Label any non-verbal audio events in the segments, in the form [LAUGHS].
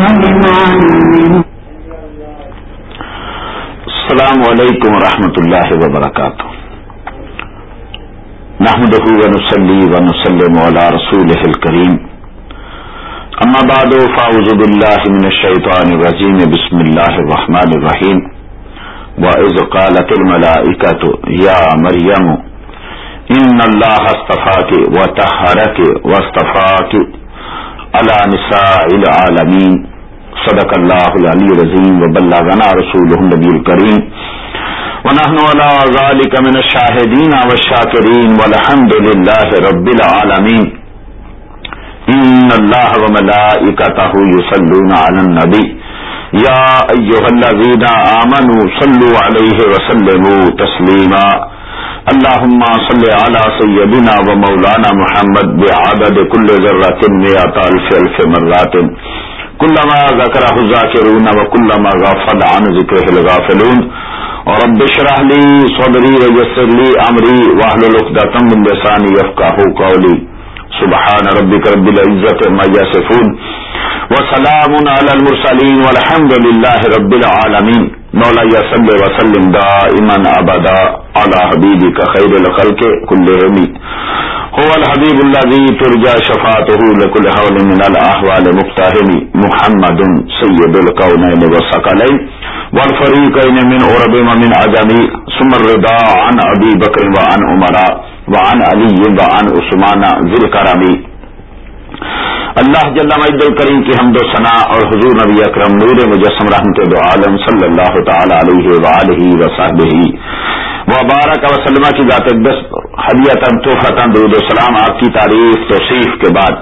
السلام علیکم ورحمۃ اللہ وبرکاتہ۔ نحمده ونصلي ونسلم على رسوله الكريم اما بعد، فاعوذ بالله من الشيطان الرجيم بسم الله الرحمن الرحيم واذ قالت الملائكه يا مريم ان الله اصطفاك وطهرك واصطفاك على نساء العالمين. صدق اللہ الله العلي العظيم وبلغنا رسوله النبي الكريم ونحن على ذلك من الشاهدين والشاكرين والحمد لله رب العالمين إن الله وملائكته يصلون على النبي يا أيها الذين آمنوا صلوا عليه وسلموا تسليما اللهم صل على سيدنا ومولانا محمد بعدد كل ذرة مئة ألف ألف مرات. كلما ذكره الذاكرون وكلما غفل عن ذكره الغافلون. رب اشرح لي صدري ويسر لي امري واحلل عقدة من لساني يفقهوا قولي. سبحان ربك رب العزة ما يصفون. وسلام على المرسلين والحمد لله رب العالمين. مولا صل وسلم دا دائما ابدا على حبيبك خير الخلق كلهم هو الحبيب الذي ترجى شفاعته لكل حول من الاحوال مقتهم محمد سيد الكونين والثقلين والفريقين من عرب ومن عجمي. ثم الرضا عن ابي بكر وعن عمر وعن علي وعن عثمان ذي الكرم. اللہ جل مجد الکریم کی حمد و ثنا اور حضور نبی اکرم نور مجسم رحمت دو عالم صلی اللہ تعالی علیہ وآلہ وصحبہ وبارک وسلم کی ذات دس حدیت توفت درود السلام آپ کی تعریف، توصیف کے بعد.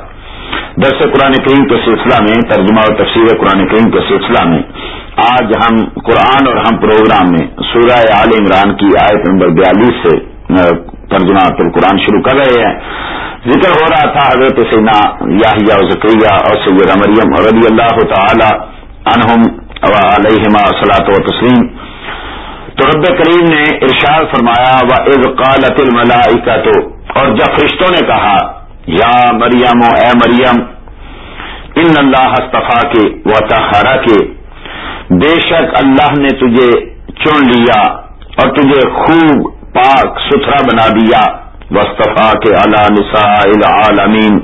درس قرآن کریم کے سلسلہ میں، ترجمہ اور تفسیر قرآن کریم کے سلسلہ میں، آج ہم قرآن اور ہم پروگرام میں سورہ عال عمران کی آیت نمبر بیالیس سے ترجمہ القرآن شروع کر رہے ہیں۔ ذکر ہو رہا تھا حضرت سینا یاہیا ذکریہ اور سید مریم رضی اللہ تعالی عنہم علیہما صلاۃ و تسلیم۔ تو رب کریم نے ارشاد فرمایا، و از قالت الملائکہ تو اور جب فرشتوں نے کہا، یا مریم و اے مریم، ان اللہ استفا کے و تحرا کے بے شک اللہ نے تجھے چن لیا اور تجھے خوب پاک ستھرا بنا دیا۔ وصطفا کے اعلی نساء العالمین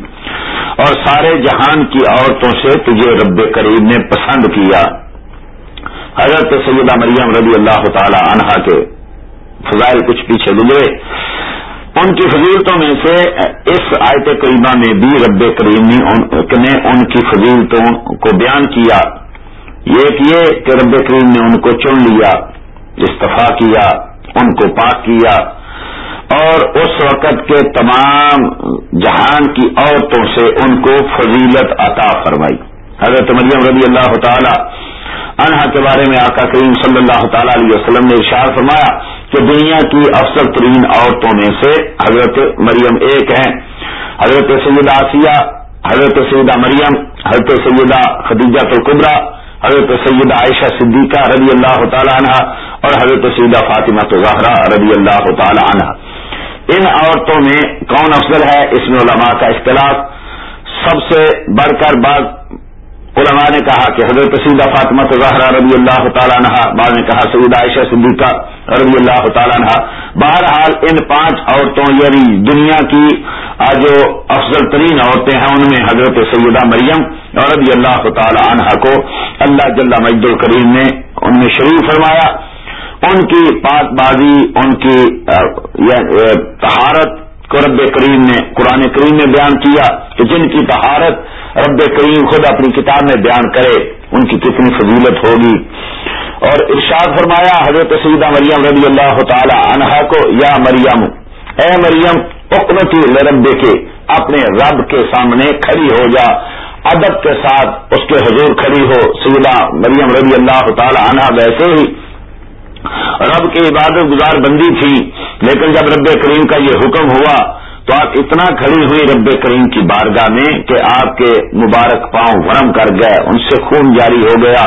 اور سارے جہان کی عورتوں سے تجھے رب کریم نے پسند کیا۔ حضرت سیدہ مریم رضی اللہ تعالی عنہا کے فضائل کچھ پیچھے گزرے۔ ان کی فضیلتوں میں سے اس آیت کریمہ میں بھی رب کریم نے ان کی فضیلتوں کو بیان کیا۔ یہ کہ رب کریم نے ان کو چن لیا استفا کیا۔ ان کو پاک کیا اور اس وقت کے تمام جہان کی عورتوں سے ان کو فضیلت عطا فرمائی۔ حضرت مریم رضی اللہ تعالی عنہا کے بارے میں آقا کریم صلی اللہ تعالی علیہ وسلم نے اشار فرمایا کہ دنیا کی افسر ترین عورتوں میں سے حضرت مریم ایک ہیں۔ حضرت سیدہ آسیہ، حضرت سیدہ مریم، حضرت سیدہ خدیجہ القبرا حضرت سیدہ عائشہ صدیقہ رضی اللہ تعالی عنہ اور حضرت سیدہ فاطمہ زہرا رضی اللہ تعالی عنہ۔ ان عورتوں میں کون افضل ہے؟ اس میں علماء کا اختلاف۔ سب سے بڑھ کر بعض علماء نے کہا کہ حضرت سیدہ فاطمہ زہرا رضی اللہ تعالیٰ عنہ بعض نے کہا سعید عائشہ صدیقہ۔ رضی اللہ تعالیٰ عنہ. بہرحال ان پانچ عورتوں یعنی دنیا کی جو افضل ترین عورتیں ہیں، ان میں حضرت سیدہ مریم اور رضی اللہ تعالی عنہ کو اللہ جل مجد الکریم نے ان میں شریف فرمایا۔ ان کی پاک بازی، ان کی تہارت کو رب کریم نے، قرآن کریم نے بیان کیا کہ جن کی تہارت رب کریم خود اپنی کتاب میں بیان کرے، ان کی کتنی فضیلت ہوگی۔ اور ارشاد فرمایا، حضرت سیدہ مریم رضی اللہ تعالی عنہا کو، یا مریم، اے مریم اقنتی لرب کے اپنے رب کے سامنے کھڑی ہو جا۔ ادب کے ساتھ اس کے حضور کھڑی ہو۔ سیدہ مریم رضی اللہ تعالی عنہ ویسے ہی رب کی عبادت گزار بندی تھی، لیکن جب رب کریم کا یہ حکم ہوا تو آپ اتنا کھڑی ہوئی رب کریم کی بارگاہ میں کہ آپ کے مبارک پاؤں ورم کر گئے، ان سے خون جاری ہو گیا۔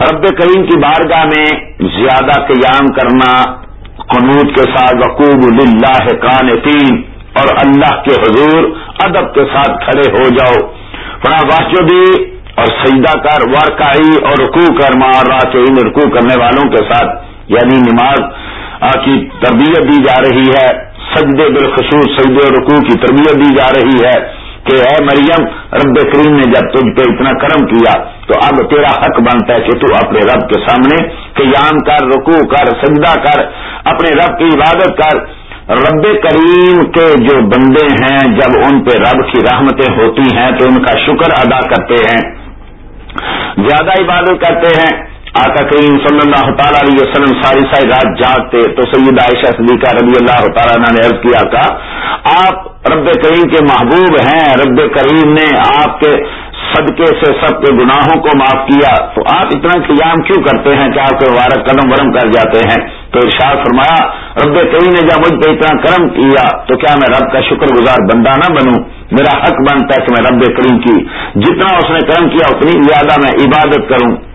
رب کریم کی بارگاہ میں زیادہ قیام کرنا قنوط کے ساتھ وقوب اللہ کان تین اور اللہ کے حضور ادب کے ساتھ کھڑے ہو جاؤ۔ فنا واشدی اور سجدہ کر، ورکائی اور رکو کر مار رہا کہ ان کرنے والوں کے ساتھ یعنی نماز کی تربیت دی جا رہی ہے، سجدے بالخصوص، سجدے اور رکوع کی تربیت دی جا رہی ہے۔ کہ اے مریم، رب کریم نے جب تجھ پہ اتنا کرم کیا، تو اب تیرا حق بنتا ہے کہ تو اپنے رب کے سامنے قیام کر، رکوع کر، سجدہ کر، اپنے رب کی عبادت کر۔ رب کریم کے جو بندے ہیں، جب ان پہ رب کی رحمتیں ہوتی ہیں، تو ان کا شکر ادا کرتے ہیں۔ زیادہ عبادت کرتے ہیں۔ آقا کریم صلی اللہ تعالیٰ علیہ وسلم ساری ساری رات جاگتے، تو سید عائشہ صدیقہ رضی اللہ تعالیٰ نے عرض کیا کا آپ رب کریم کے محبوب ہیں، رب کریم نے آپ کے صدقے سے سب کے گناہوں کو معاف کیا۔ تو آپ اتنا قیام کیوں کرتے ہیں کہ آپ کے وارک قدم ورم کر جاتے ہیں؟ تو ارشاد فرمایا، رب کریم نے جب مجھ پہ اتنا کرم کیا، تو کیا میں رب کا شکر گزار بندہ نہ بنوں؟ میرا حق بنتا ہے کہ میں رب کریم کی، جتنا اس نے کرم کیا، اتنی زیادہ میں عبادت کروں۔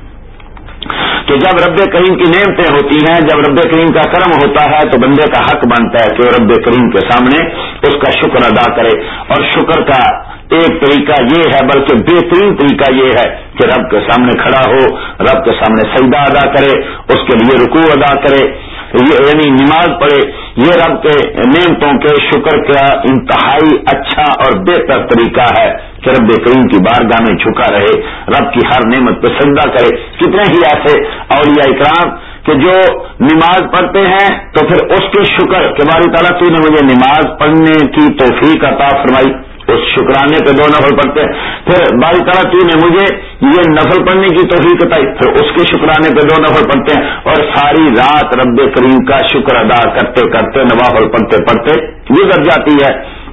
کہ جب رب کریم کی نعمتیں ہوتی ہیں، جب رب کریم کا کرم ہوتا ہے، تو بندے کا حق بنتا ہے کہ وہ رب کریم کے سامنے اس کا شکر ادا کرے۔ اور شکر کا ایک طریقہ یہ ہے، بلکہ بہترین طریقہ یہ ہے کہ رب کے سامنے کھڑا ہو، رب کے سامنے سجدہ ادا کرے، اس کے لیے رکوع ادا کرے۔ یعنی نماز پڑھے، یہ رب کے نعمتوں کے شکر کا انتہائی اچھا اور بہتر طریقہ ہے کہ رب کریم کی بارگاہ میں جھکا رہے، رب کی ہر نعمت پہ سجدہ کرے۔ کتنے ہی ایسے اولیاء اکرام کہ جو نماز پڑھتے ہیں تو پھر اس کے شکر کہ باری تعالیٰ تو نے مجھے نماز پڑھنے کی توفیق عطا فرمائی۔ اس شکرانے پہ دو نفل پڑھتے ہیں۔ پھر باری تعالیٰ تو نے مجھے یہ نفل پڑھنے کی توفیق بتائی۔ پھر اس کے شکرانے پہ دو نفل پڑھتے ہیں اور ساری رات رب کریم کا شکر ادا کرتے کرتے نوافل پڑھتے پڑھتے گزر جاتی ہے۔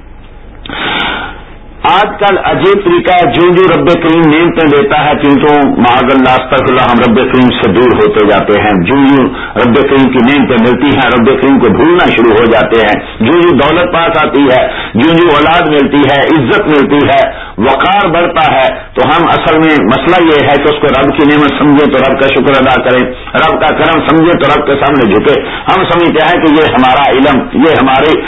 آج کل عجیب طریقہ ہے، جو جو رب کریم نعمتیں دیتا ہے کیونکہ معذ اللہ استغ اللہ ہم رب کریم سے دور ہوتے جاتے ہیں۔ جو جو رب کریم کی نعمتیں ملتی ہیں، رب کریم کو بھولنا شروع ہو جاتے ہیں۔ جو جو دولت پاس آتی ہے، جو جو اولاد ملتی ہے، عزت ملتی ہے، وقار بڑھتا ہے، تو ہم اصل میں مسئلہ یہ ہے کہ اس کو رب کی نعمت سمجھے تو رب کا شکر ادا کریں۔ رب کا کرم سمجھے تو رب کے سامنے جھکے۔ ہم سمجھتے ہیں کہ یہ ہمارا علم، یہ ہماری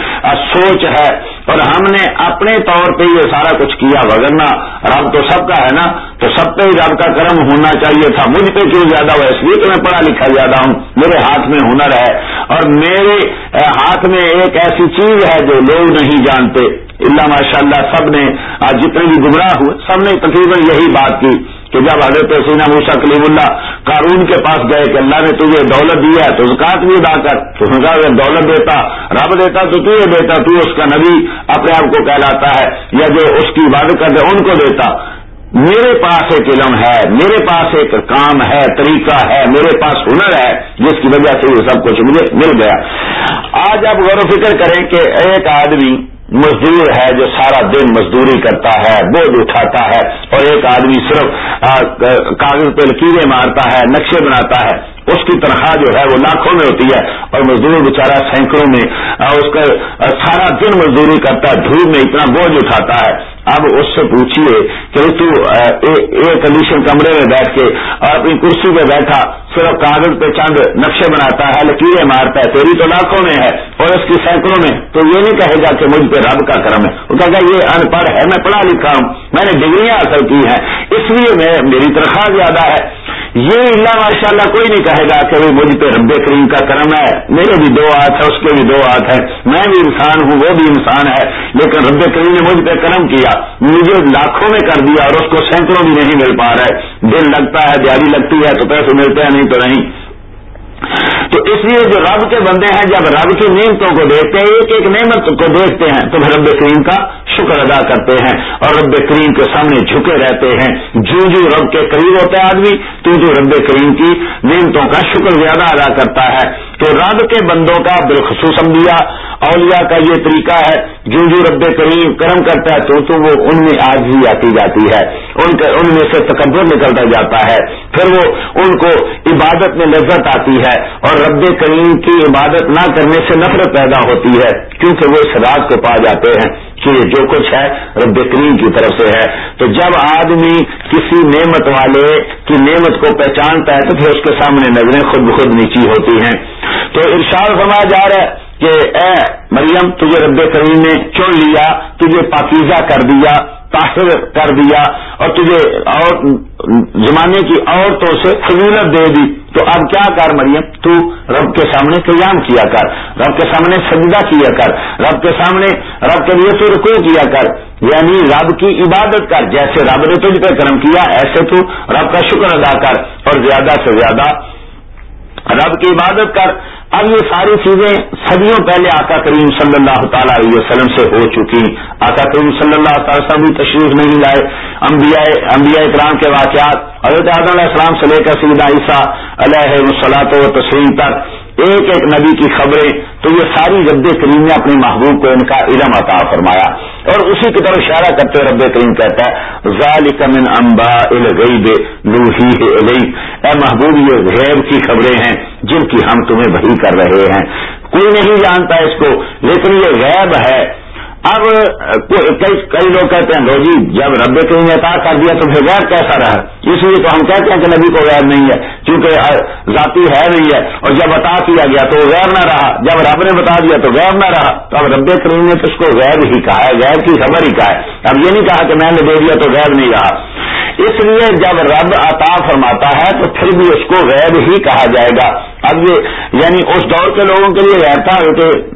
سوچ ہے۔ اور ہم نے اپنے طور پہ یہ سارا کچھ کیا وغیرہ رب تو سب کا ہے نا، تو سب پہ ہی رب کا کرم ہونا چاہیے تھا۔ مجھ پہ کیوں زیادہ؟ ہوا اس لیے کہ میں پڑھا لکھا زیادہ ہوں۔ میرے ہاتھ میں ہنر ہے۔ اور میرے ہاتھ میں ایک ایسی چیز ہے جو لوگ نہیں جانتے۔ اللہ ماشاء اللہ سب نے جتنے بھی گمراہ ہوئے، سب نے تقریباً یہی بات کی۔ کہ جب حضرت سینا موسا کلیم اللہ قارون کے پاس گئے کہ اللہ نے تجھے دولت دیا ہے، تو زکات بھی ادا کر۔ تو اگر دولت دیتا، رب دیتا تو تو یہ دیتا، تو اس کا نبی اپنے آپ کو کہلاتا ہے، یا جو اس کی عبادت کرتے ان کو دیتا۔ میرے پاس ایک علم ہے، میرے پاس ایک کام ہے، طریقہ ہے، میرے پاس ہنر ہے، جس کی وجہ سے یہ سب کچھ مجھے مل گیا۔ آج آپ غور و فکر کریں کہ ایک آدمی مزدور ہے جو سارا دن مزدوری کرتا ہے، بوجھ اٹھاتا ہے اور ایک آدمی صرف کاغذ پہ لکیریں مارتا ہے، نقشے بناتا ہے۔ اس کی تنخواہ جو ہے وہ لاکھوں میں ہوتی ہے اور مزدور بیچارہ سینکڑوں میں اس کا سارا دن مزدوری کرتا ہے، دھوپ میں اتنا بوجھ اٹھاتا ہے۔ اب اس سے پوچھیے کہ تو ایئر کنڈیشن کمرے میں بیٹھ کے اور اپنی کرسی پہ بیٹھا، صرف کاغذ پہ چند نقشے بناتا ہے، لکیریں مارتا ہے، تیری تو لاکھوں میں ہے اور اس کی سینکڑوں میں۔ تو یہ نہیں کہے گا کہ مجھ پہ رب کا کرم ہے۔ وہ کہے گا، یہ ان پڑھ ہے، میں پڑھا لکھا ہوں، میں نے ڈگریاں حاصل کی ہیں، اس لیے میں، میری تنخواہ زیادہ ہے۔ یہ اللہ ماشاء اللہ کوئی نہیں کہے گا کہ مجھ پہ رب کریم کا کرم ہے، میرے بھی دو ہاتھ ہے اس کے بھی دو ہاتھ ہے میں بھی انسان ہوں، وہ بھی انسان ہے، لیکن رب کریم نے مجھ پہ کرم کیا، مجھے لاکھوں میں کر دیا اور اس کو سینکڑوں بھی نہیں مل پا رہا ہے دل لگتا ہے دیاری لگتی ہے، تو پیسے ملتے ہیں، نہیں تو نہیں۔ تو اس لیے جو رب کے بندے ہیں، جب رب کی نعمتوں کو دیکھتے ہیں، ایک ایک نعمت کو دیکھتے ہیں، تو رب کریم کا شکر ادا کرتے ہیں اور رب کریم کے سامنے جھکے رہتے ہیں۔ جو جو رب کے قریب ہوتا ہے آدمی، تو جو رب کریم کی نعمتوں کا شکر زیادہ ادا کرتا ہے۔ تو رب کے بندوں کا بالخصوص انبیاء، اولیاء کا یہ طریقہ ہے، جو جو رب کریم کرم کرتا ہے، تو تو وہ ان میں آج ہی آتی جاتی ہے۔ ان ان میں سے تکبر نکلتا جاتا ہے۔ پھر وہ ان کو عبادت میں لذت آتی ہے۔ اور رب کریم کی عبادت نہ کرنے سے نفرت پیدا ہوتی ہے، کیونکہ وہ اس رات کو پا جاتے ہیں۔ کہ جو کچھ ہے رب کریم کی طرف سے ہے۔ تو جب آدمی کسی نعمت والے کی نعمت کو پہچانتا ہے، تو پھر اس کے سامنے نظریں خود بخود نیچی ہوتی ہیں۔ تو ارشاد سمایا جا رہا ہے کہ، اے مریم، تجھے رب کریم نے چن لیا، تجھے پاکیزہ کر دیا۔ طاہر کر دیا اور تجھے اور زمانے کی عورتوں سے فضولت دے دی۔ تو اب کیا کر مریم؟ تو رب کے سامنے قیام کیا کر۔ رب کے سامنے سجدہ کیا کر۔ رب کے سامنے رب کے لیے تو رکو کیا کر۔ یعنی رب کی عبادت کر۔ جیسے رب نے تجھ پہ کرم کیا، ایسے تو رب کا شکر ادا کر اور زیادہ سے زیادہ رب کی عبادت کر۔ اب یہ ساری چیزیں صدیوں پہلے آقا کریم صلی اللہ تعالی علیہ وسلم سے ہو چکی۔ آقا کریم صلی اللہ تعالی وسلم بھی تشریف نہیں لائے۔ انبیاء انبیاء اکرام کے واقعات۔ حضرت آدم علیہ السلام سے لے کر سیدہ عیسیٰ علیہ مسلاط و تسلیم تک۔ ایک ایک نبی کی خبریں، تو یہ ساری رب کریم نے اپنے محبوب کو ان کا علم عطا فرمایا۔ اور اسی کی طرف اشارہ کرتے رب کریم کہتا ہے، ذالک من امبا الغیب لوہی اے محبوب، یہ غیب کی خبریں ہیں جن کی ہم تمہیں بھری کر رہے ہیں۔ کوئی نہیں جانتا اس کو، لیکن یہ غیب ہے۔ اب کئی لوگ کہتے ہیں جی جب رب کریم نے عطا کر دیا تو پھر غیر کیسا رہا؟ اس لیے تو ہم کہتے ہیں کہ نبی کو غیر نہیں ہے کیونکہ ذاتی ہے نہیں ہے، اور جب عطا کیا گیا تو وہ غیر نہ رہا۔ جب رب نے بتا دیا تو غیر نہ رہا۔ تو اب رب کریم نے تو اس کو غیر ہی کہا ہے، غیر کی خبر ہی کہا ہے۔ اب یہ نہیں کہا کہ میں نے دے دیا تو غیر نہیں رہا۔ اس لیے جب رب عطا فرماتا ہے تو پھر بھی اس کو غیر ہی کہا جائے گا۔ اب یہ یعنی اس دور کے لوگوں کے لیے غیر تھا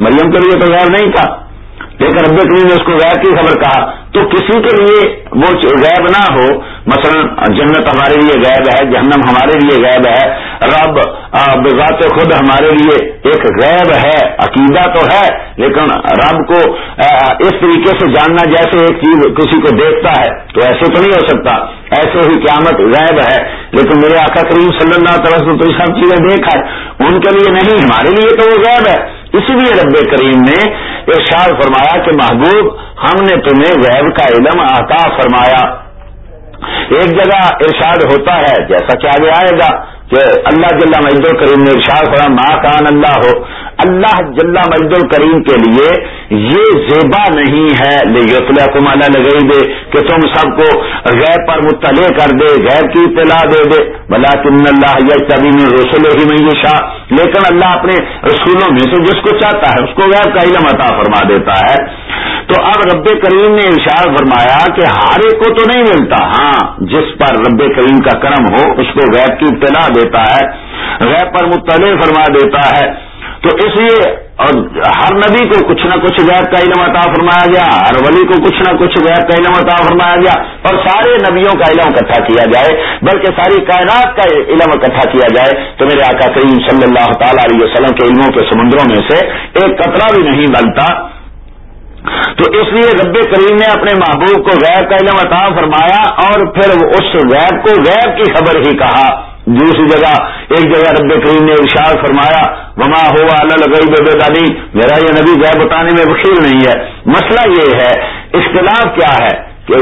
مریم کے لیے تو غیر نہیں تھا۔ لیکن رب کریم نے اس کو غیر کی خبر کہا۔ تو کسی کے لیے وہ غیب نہ ہو، مثلا جنت ہمارے لیے غیب ہے، جہنم ہمارے لیے غیب ہے، رب بذات خود ہمارے لیے ایک غیب ہے، عقیدہ تو ہے، لیکن رب کو اس طریقے سے جاننا جیسے ایک چیز کسی کو دیکھتا ہے، تو ایسے تو نہیں ہو سکتا۔ ایسے ہی قیامت غیب ہے۔ لیکن میرے آقا کریم صلی اللہ تعالیٰ تو یہ سب چیزیں دیکھا ہے۔ ان کے لیے نہیں، ہمارے لیے تو وہ غیب ہے۔ اسی لیے رب کریم نے ارشاد فرمایا کہ محبوب، ہم نے تمہیں غیب کا علم عطا فرمایا۔ ایک جگہ ارشاد ہوتا ہے، جیسا کہ آگے آئے گا۔ کہ اللہ جل مجد الکریم نے ارشاد فرما ماں کان اللہ ہو اللہ جل مجد الکریم کے لیے یہ زیبا نہیں ہے، لیکن کمالا لگئی دے کہ تم سب کو غیر پر مطلع کر دے غیر کی اطلاع دے دے۔ بلا کن اللہ یا کبھی میں رسول ہی میں شاہ لیکن اللہ اپنے رسولوں میں سے جس کو چاہتا ہے، اس کو غیر کا علم عطا فرما دیتا ہے۔ تو اب رب کریم نے ارشاد فرمایا کہ ہارے کو تو نہیں ملتا۔ ہاں جس پر رب کریم کا کرم ہو، اس کو غیر کی اطلاع دیتا ہے غیر پر مطلع فرما دیتا ہے۔ تو اس لیے اور ہر نبی کو کچھ نہ کچھ غیر کا علم عطا فرمایا گیا، ہر ولی کو کچھ نہ کچھ غیر کا علم عطا فرمایا گیا اور سارے نبیوں کا علم اکٹھا کیا جائے، بلکہ ساری کائنات کا علم اکٹھا کیا جائے۔ تو میرے آقا کریم صلی اللہ تعالی علیہ وسلم کے علموں کے سمندروں میں سے ایک قطرہ بھی نہیں بنتا۔ تو اس لیے رب کریم نے اپنے محبوب کو غیر کا علم عطا فرمایا اور پھر اس غیر کو غیر کی خبر ہی کہا۔ دوسری جگہ، ایک جگہ رب کریم نے ارشاد فرمایا، وما ہوا اللہ دادی میرا یہ نبی غیر بتانے میں وکیل نہیں ہے۔ مسئلہ یہ ہے، اختلاف کیا ہے کہ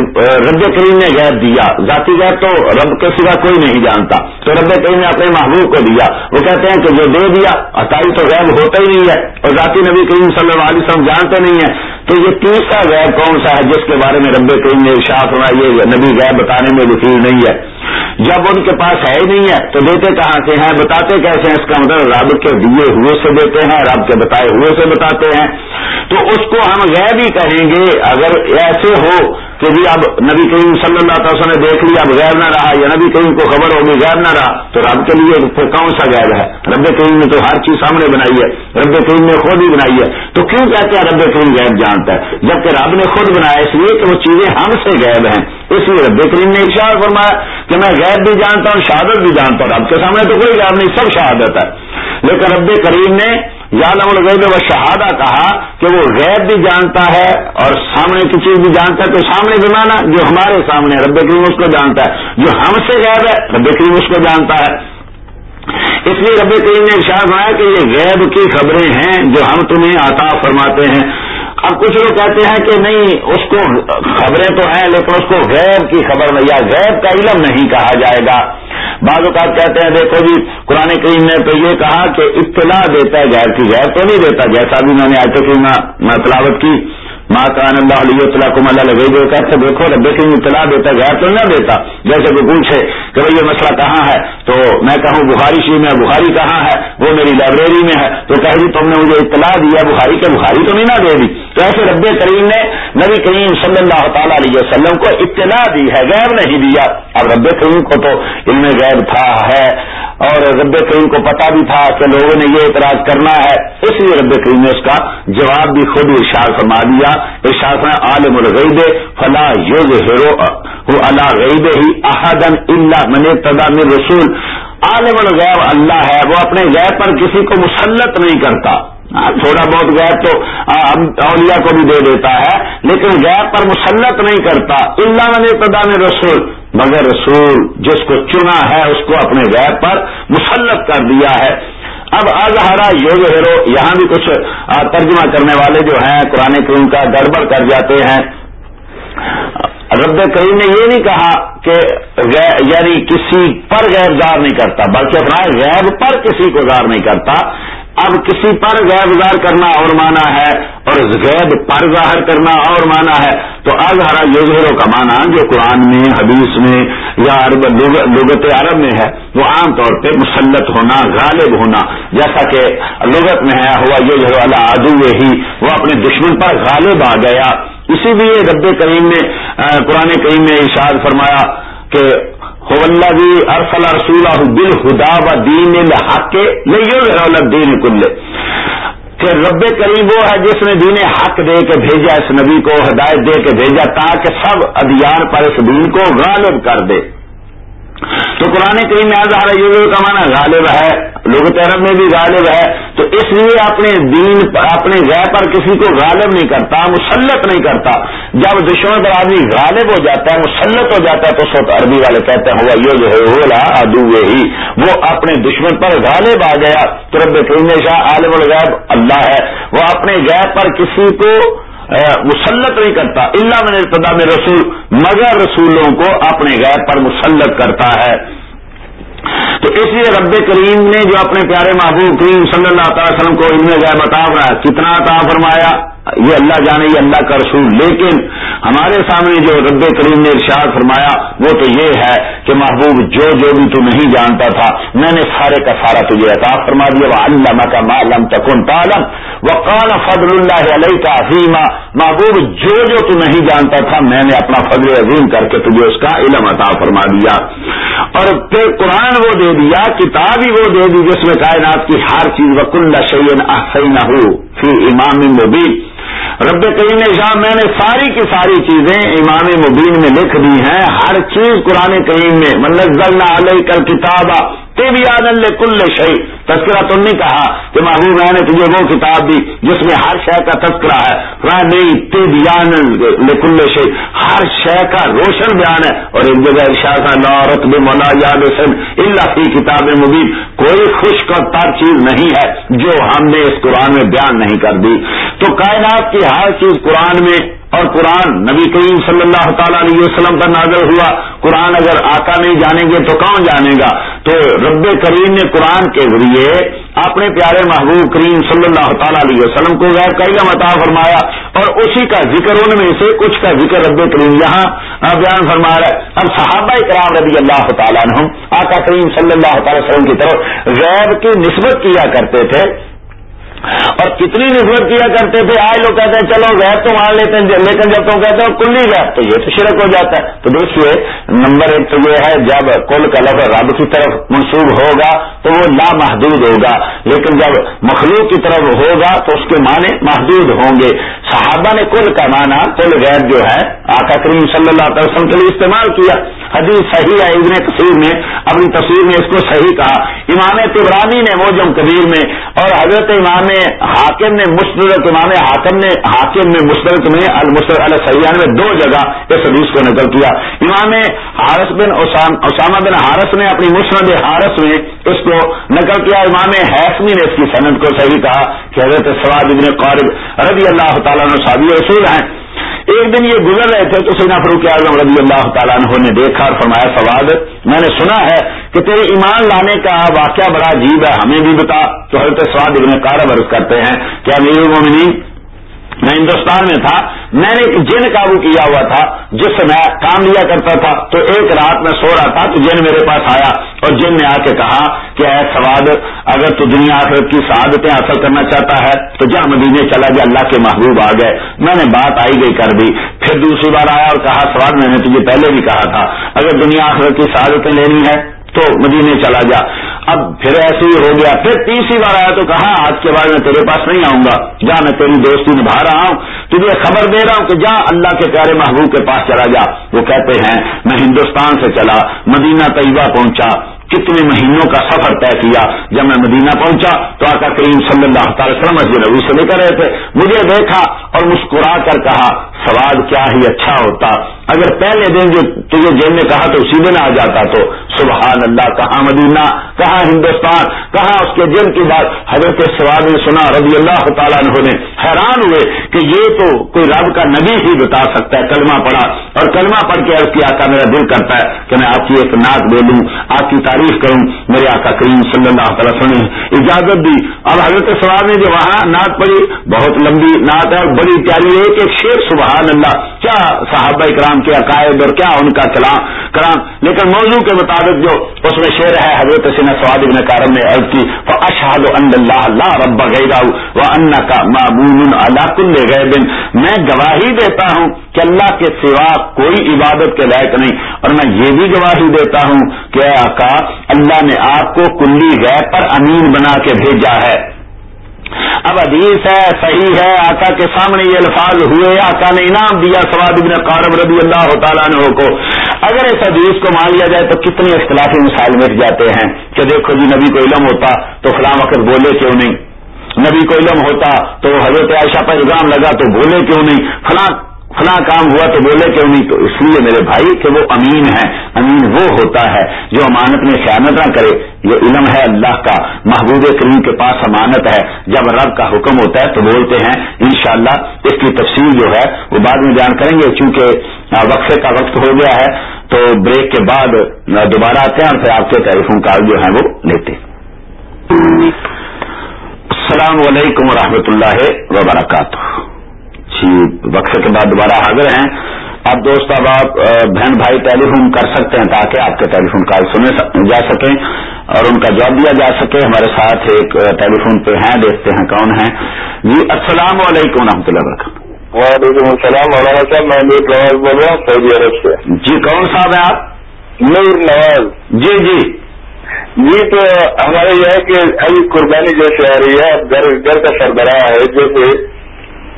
رب کریم نے غیر دیا۔ ذاتی غیر تو رب کے سوا کوئی نہیں جانتا۔ تو رب کریم نے اپنے محبوب کو دیا۔ وہ کہتے ہیں کہ جو دے دیا، عطائی تو غیر ہوتا ہی نہیں ہے۔ اور ذاتی نبی کریم صلی اللہ علیہ وسلم جانتے نہیں ہیں۔ تو یہ تیسرا غیر کون سا ہے جس کے بارے میں رب کریم نے ارشاد ہونا یہ نبی غیر بتانے میں وکیل نہیں ہے۔ جب ان کے پاس ہے ہی نہیں ہے، تو دیتے کہاں سے ہیں؟ بتاتے کیسے ہیں؟ اس کا مطلب رب کے دیے ہوئے سے دیتے ہیں، رب کے بتائے ہوئے سے بتاتے ہیں۔ تو اس کو ہم غیر بھی کہیں گے، اگر ایسے ہو کہ جی اب نبی کریم صلی اللہ تعالیٰ نے دیکھ لیا، اب غیر نہ رہا، یا نبی کریم کو خبر ہوگی غیر نہ رہا، تو رب کے لیے پھر کون سا غیر ہے؟ رب کریم نے تو ہر چیز سامنے بنائی ہے، رب کریم نے خود ہی بنائی ہے۔ تو کیوں کہتے ہیں رب کریم غیر جانتا ہے؟ جبکہ رب نے خود بنایا، اس لیے کہ وہ چیزیں ہم سے غیر ہیں۔ اس لیے رب کریم نے اشار فرمایا کہ میں غیر بھی جانتا ہوں، شہادت بھی جانتا ہوں۔ رب کے سامنے تو کوئی غیر نہیں، سب شہادت ہے۔ لیکن رب کریم نے یادم الغیب و شہادہ کہا کہ وہ غیب بھی جانتا ہے اور سامنے کی چیز بھی جانتا ہے۔ تو سامنے بھی مانا جو ہمارے سامنے رب کریم اس کو جانتا ہے۔ جو ہم سے غیب ہے، رب کریم اس کو جانتا ہے۔ اس لیے رب کریم نے ارشاد بنایا کہ یہ غیب کی خبریں ہیں جو ہم تمہیں عطا فرماتے ہیں۔ اب کچھ لوگ کہتے ہیں کہ نہیں، اس کو خبریں تو ہیں، لیکن اس کو غیب کی خبر نہیں، یا غیب کا علم نہیں کہا جائے گا۔ بعض اوقات کہتے ہیں، دیکھو جی قرآن کریم نے تو یہ کہا کہ اطلاع دیتا ہے غیر کی غیر تو نہیں دیتا۔ جیسا بھی میں نے آج تک میں تلاوت کی ماں کان اللہ علیہ اطلاع کو ملا لگے جو کہتے دیکھو رب کی اطلاع دیتا غیر تو نہ دیتا۔ جیسے کہ پوچھے کہ بھائی یہ مسئلہ کہاں ہے، تو میں کہوں، بخاری شی میں بخاری کہاں ہے، وہ میری لائبریری میں ہے۔ تو کہہ دی، تم نے مجھے اطلاع دیا بخاری کے بخاری تو نہیں نہ دے دی۔ تو ایسے رب کریم نے نبی کریم صلی اللہ تعالی علیہ وسلم کو اطلاع دی ہے غیر نہیں دیا۔ اب رب کریم کو تو علم غیر تھا ہے اور رب کریم کو پتا بھی تھا کہ لوگوں نے یہ اعتراض کرنا ہے۔ اس لیے رب کریم نے اس کا جواب بھی خود ارشاد فرما دیا۔ ارشاد میں عالم الغیب فلا یوز ہیرو اللہ غیب ہی احدن اللہ من تدا من رسول. عالم الغیب اللہ ہے، وہ اپنے غیر پر کسی کو مسلط نہیں کرتا۔ ہاں، تھوڑا بہت غیر تو اولیاء کو بھی دے دیتا ہے، لیکن غیر پر مسلط نہیں کرتا، اللہ من تدا رسول، مگر رسول جس کو چنا ہے، اس کو اپنے غیر پر مسلط کر دیا ہے۔ اب اظہارا یوگ ہیرو، یہاں بھی کچھ ترجمہ کرنے والے جو ہیں، قرآن کریم کا گڑبڑ کر جاتے ہیں۔ رب کریم نے یہ نہیں کہا کہ یعنی کسی پر غیر زار نہیں کرتا، بلکہ اپنا غیر پر کسی کو زار نہیں کرتا۔ اب کسی پر غیر گزار کرنا اور مانا ہے، اور غیب پر ظاہر کرنا اور مانا ہے، تو اظہرا یوزہروں کا مانا جو قرآن میں، حدیث میں یا لغت عرب میں ہے، وہ عام طور پہ مسلط ہونا، غالب ہونا۔ جیسا کہ لغت میں ہے، ہوا یوزہر اللہ ادو ہی، وہ اپنے دشمن پر غالب آ گیا۔ اسی لیے رب کریم نے قرآن کریم نے ارشاد فرمایا کہ ارسل رسول بل ہدا و دین الحق دین کل کہ رب کریم وہ ہے جس نے دین حق دے کے بھیجا، اس نبی کو ہدایت دے کے بھیجا تاکہ سب ادیان پر اس دین کو غالب کر دے۔ تو قرآن کریم میں آزار یوگ کا مانا غالب ہے لوگ عرب میں بھی غالب ہے، تو اس لیے اپنے دین اپنے غیر پر کسی کو غالب نہیں کرتا، مسلط نہیں کرتا۔ جب دشمن پر آدمی غالب ہو جاتا ہے، مسلط ہو جاتا ہے، تو سوت عربی والے کہتے ہیں، ہوا یہ جو ہے ادو ہی۔ وہ اپنے دشمن پر غالب آ گیا۔ تو رب کریم شاہ عالم الغیب اللہ ہے۔ وہ اپنے غیر پر کسی کو مسلط نہیں کرتا، اللہ میں ابتدا میں رسول، مگر رسولوں کو اپنے غیر پر مسلط کرتا ہے۔ تو اس لیے رب کریم نے جو اپنے پیارے محبوب کریم صلی اللہ تعالی وسلم کو علم غیر عطا فرمایا، کتنا عطا فرمایا؟ یہ اللہ جانے، یہ اللہ کا رسول۔ لیکن ہمارے سامنے جو رب کریم نے ارشاد فرمایا، وہ تو یہ ہے کہ محبوب جو جو بھی تو نہیں جانتا تھا، میں نے سارے کا سارا تجھے عطا فرما دیا وہ اللہ کا معلوم تکن تعلم۔ وہ کان فضل اللہ علیہ کا عظیمہ محبوب جو جو تو نہیں جانتا تھا، میں نے اپنا فضل عظیم کر کے تجھے اس کا علم عطا فرما دیا۔ اور پھر قرآن وہ دے دیا، کتاب ہی وہ دے دی، جس میں کائنات کی ہر چیز وکل شعین احسین ہو پھر امام مبین رب کریم نے شاہ میں نے ساری کی ساری چیزیں امام مبین میں لکھ دی ہیں، ہر چیز قرآن کریم میں ملزل علیہ کل کتاب کل شہی تذکرہ تم نے کہا کہ محبوب میں نے تجھے وہ کتاب دی جس میں ہر شے کا تذکرہ ہے۔ نہیں کل شہی ہر شے کا روشن بیان ہے۔ اور ایک جگہ ارشاد نورت مولا یاد اللہ کی کتاب مبین۔ کوئی خوش اور تر چیز نہیں ہے جو ہم نے اس قرآن میں بیان نہیں کر دی۔ تو کائنات کی ہر چیز قرآن میں اور قرآن نبی کریم صلی اللہ تعالی علیہ وسلم پر نازل ہوا۔ قرآن اگر آقا نہیں جانیں گے تو کون جانے گا؟ تو رب کریم نے قرآن کے ذریعے اپنے پیارے محبوب کریم صلی اللہ تعالی علیہ وسلم کو غیر کا متا فرمایا۔ اور اسی کا ذکر ان میں سے کچھ کا ذکر رب کریم یہاں بیان فرما رہا ہے۔ اب صحابہ کرام رضی اللہ تعالیٰ عنہ آقا کریم صلی اللہ تعالی وسلم کی طرف غیر کی نسبت کیا کرتے تھے۔ اور کتنی نسبت کیا کرتے تھے، آئے لوگ کہتے ہیں، چلو غیر تو مان لیتے ہیں، لیکن جب تم کہتے ہیں کلی غیر، تو یہ تو شرک ہو جاتا ہے۔ تو دیکھیے نمبر ایک تو یہ ہے، جب کل کا لفظ رب کی طرف منسوب ہوگا، تو وہ لامحدود ہوگا۔ لیکن جب مخلوق کی طرف ہوگا، تو اس کے معنی محدود ہوں گے۔ صحابہ نے کل کا معنی کل غیر جو ہے، آقا کریم صلی اللہ علیہ وسلم کے لیے استعمال کیا۔ حدیث صحیح ہے، ابن تصویر میں اپنی تصویر میں اس کو صحیح کہا۔ امام تبرانی نے موجم کبیر میں اور حضرت امام حاکم نے مشترک امام حاکم نے حاکم نے مشترک میں علیہ سیان میں دو جگہ اس حدیث کو نقل کیا۔ امام حارث بن اسامہ بن حارث نے اپنی مسند حارث میں اس کو نقل کیا۔ امام حیثمی نے اس کی صنعت کو صحیح کہا کہ حضرت سواد ابن قارب رضی اللہ تعالیٰ نے شادی اصول ہیں۔ ایک دن یہ گزر رہے تھے تو سینا فروق اعظم رضی اللہ تعالیٰ عنہ نے دیکھا اور فرمایا سواد میں نے سنا ہے کہ تیرے ایمان لانے کا واقعہ بڑا عجیب ہے، ہمیں بھی بتا۔ تو حضرت سواد ابن کارب عرض کرتے ہیں، کہ امیر المومنین میں ہندوستان میں تھا، میں نے جن قابو کیا ہوا تھا، جس سے میں کام لیا کرتا تھا۔ تو ایک رات میں سو رہا تھا، تو جن میرے پاس آیا اور جن نے آ کے کہا کہ اے سواد، اگر تو دنیا آخرت کی سعادتیں حاصل کرنا چاہتا ہے، تو جہاں مدینے چلا گیا، اللہ کے محبوب آ گئے۔ میں نے بات آئی گئی کر دی۔ پھر دوسری بار آیا اور کہا، سواد، میں نے تجھے پہلے بھی کہا تھا، اگر دنیا آخرت کی سعادتیں لینی ہے تو مدینے چلا جا اب پھر ایسے ہی ہو گیا۔ پھر تیسری بار آیا تو کہا، آج کے بعد میں تیرے پاس نہیں آؤں گا۔ جا، میں تیری دوستی نبھا رہا ہوں۔ تجھے خبر دے رہا ہوں کہ جا، اللہ کے پیارے محبوب کے پاس چلا جا۔ وہ کہتے ہیں، میں ہندوستان سے چلا، مدینہ طیبہ پہنچا۔ کتنے مہینوں کا سفر طے کیا۔ جب میں مدینہ پہنچا تو آقا کریم صلی اللہ تعالی وسلم مسجد نبی سے نکل رہے تھے۔ مجھے دیکھا اور مسکرا کر کہا، سوال کیا ہی اچھا ہوتا۔ اگر پہلے دن جو تجھے جیل نے کہا تو اسی دن آ جاتا تو سبحان اللہ، کہاں مدینہ؟ کہاں ہندوستان؟ کہاں اس کے جن کی بات؟ حضرت سواد نے سنا، رضی اللہ تعالیٰ نے حیران ہوئے کہ یہ تو کوئی رب کا نبی ہی بتا سکتا ہے، کلمہ پڑا اور کلمہ پڑھ کے عرض کیا، آقا، میرا دل کرتا ہے کہ میں آپ کی ایک نعت بولوں آپ کی تعریف کروں۔ میرے آقا کریم صلی اللہ تعالیٰ نے اجازت دی۔ اب حضرت سواد نے جو وہاں نعت پڑھی، بہت لمبی نعت ہے اور بڑی پیاری ایک ایک شیر، سبحان اللہ۔ کیا صحابہ کرام کے عقائد اور کیا ان کا کلام۔ کرام لیکن موضوع کے مطابق جو اس میں شعر ہے، حضرت سن سواد ابن کارم نے عرض کی اشہد اللہ اللہ رب گیرا و ان کا معمول اللہ کل غیب میں گواہی دیتا ہوں کہ اللہ کے سوا کوئی عبادت کے لائق نہیں۔ اور میں یہ بھی گواہی دیتا ہوں کہ آقا، اللہ نے آپ کو کلی غیب پر امین بنا کے بھیجا ہے۔ اب حدیث ہے، صحیح ہے، آقا کے سامنے یہ الفاظ ہوئے، آقا نے انعام دیا سواد ابن قارب رضی اللہ تعالیٰ نے کو۔ اگر اس حدیث کو مان لیا جائے تو کتنے اختلافی مسائل مٹ جاتے ہیں کہ دیکھو جی نبی کو علم ہوتا تو فلاں وقت بولے کیوں نہیں؟ نبی کو علم ہوتا تو حضرت عائشہ پر الزام لگا تو بولے کیوں نہیں؟ فلاں فلاں کام ہوا تو بولے کیوں نہیں تو اس لیے میرے بھائی کہ وہ امین ہے امین وہ ہوتا ہے جو امانت میں خیانت نہ کرے۔ یہ علم ہے اللہ کا۔ محبوب کریم کے پاس امانت ہے۔ جب رب کا حکم ہوتا ہے تو بولتے ہیں، انشاءاللہ اس کی تفصیل جو ہے وہ بعد میں بیان کریں گے۔ چونکہ وقفے کا وقت ہو گیا ہے تو بریک کے بعد دوبارہ آتے ہیں اور پھر آپ کے ٹیلیفون کال جو ہیں وہ لیتے السلام علیکم و اللہ وبرکاتہ۔ جی وقفے کے بعد دوبارہ حاضر ہیں۔ اب دوست اب آپ بہن بھائی ٹیلی فون کر سکتے ہیں تاکہ آپ کے ٹیلی فون کال سنے جا سکیں اور ان کا جواب دیا جا سکے۔ ہمارے ساتھ ایک ٹیلی فون پہ ہیں دیکھتے ہیں کون ہیں۔ جی السلام علیکم رحمۃ اللہ وبرکاتہ۔ وعلیکم السلام مولانا صاحب میں نور نواز بول رہا ہوں سعودی عرب سے۔ جی کون صاحب ہیں آپ؟ نور نواز۔ جی جی۔ جی تو ہمارے یہ ہے کہ ابھی قربانی جیسے آ رہی ہے۔ گھر کا سربراہ ہے جیسے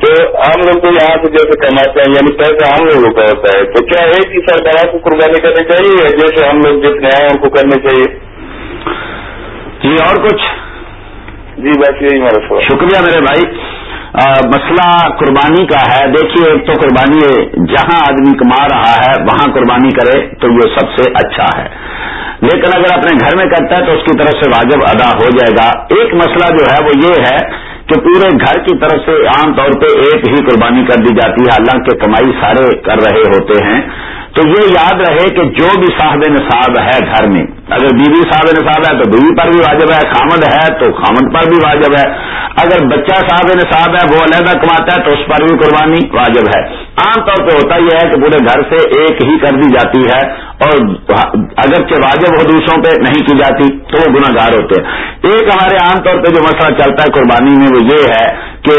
تو ہم لوگ تو یہاں سے جیسے کماتے ہیں یعنی پیسہ ہم لوگوں کا ہوتا ہے۔ تو کیا ایک ہی سرکار کو قربانی کرنی چاہیے جیسے ہم لوگ جتنے ہیں ان کو کرنی چاہیے؟ جی اور کچھ؟ جی بس یہی میرا سوال۔ شکریہ میرے بھائی۔ مسئلہ قربانی کا ہے۔ دیکھیے ایک تو قربانی جہاں آدمی کما رہا ہے وہاں قربانی کرے تو یہ سب سے اچھا ہے۔ لیکن اگر اپنے گھر میں کرتا ہے تو اس کی طرف سے واجب ادا ہو جائے گا۔ ایک مسئلہ جو ہے وہ یہ ہے کہ پورے گھر کی طرف سے عام طور پہ ایک ہی قربانی کر دی جاتی ہے، حالانکہ کمائی سارے کر رہے ہوتے ہیں۔ تو یہ یاد رہے کہ جو بھی صاحب نصاب ہے گھر میں اگر بیوی صاحب نصاب ہے تو بیوی پر بھی واجب ہے، خامد ہے تو خامد پر بھی واجب ہے۔ اگر بچہ صاحب نصاب ہے، وہ علیحدہ کماتا ہے تو اس پر بھی قربانی واجب ہے۔ عام طور پہ ہوتا یہ ہے کہ پورے گھر سے ایک ہی کر دی جاتی ہے اور اگرچہ واجب ہو دوسروں پہ نہیں کی جاتی تو وہ گناہ گار ہوتے ہیں۔ ایک ہمارے عام طور پہ جو مسئلہ چلتا ہے قربانی میں وہ یہ ہے کہ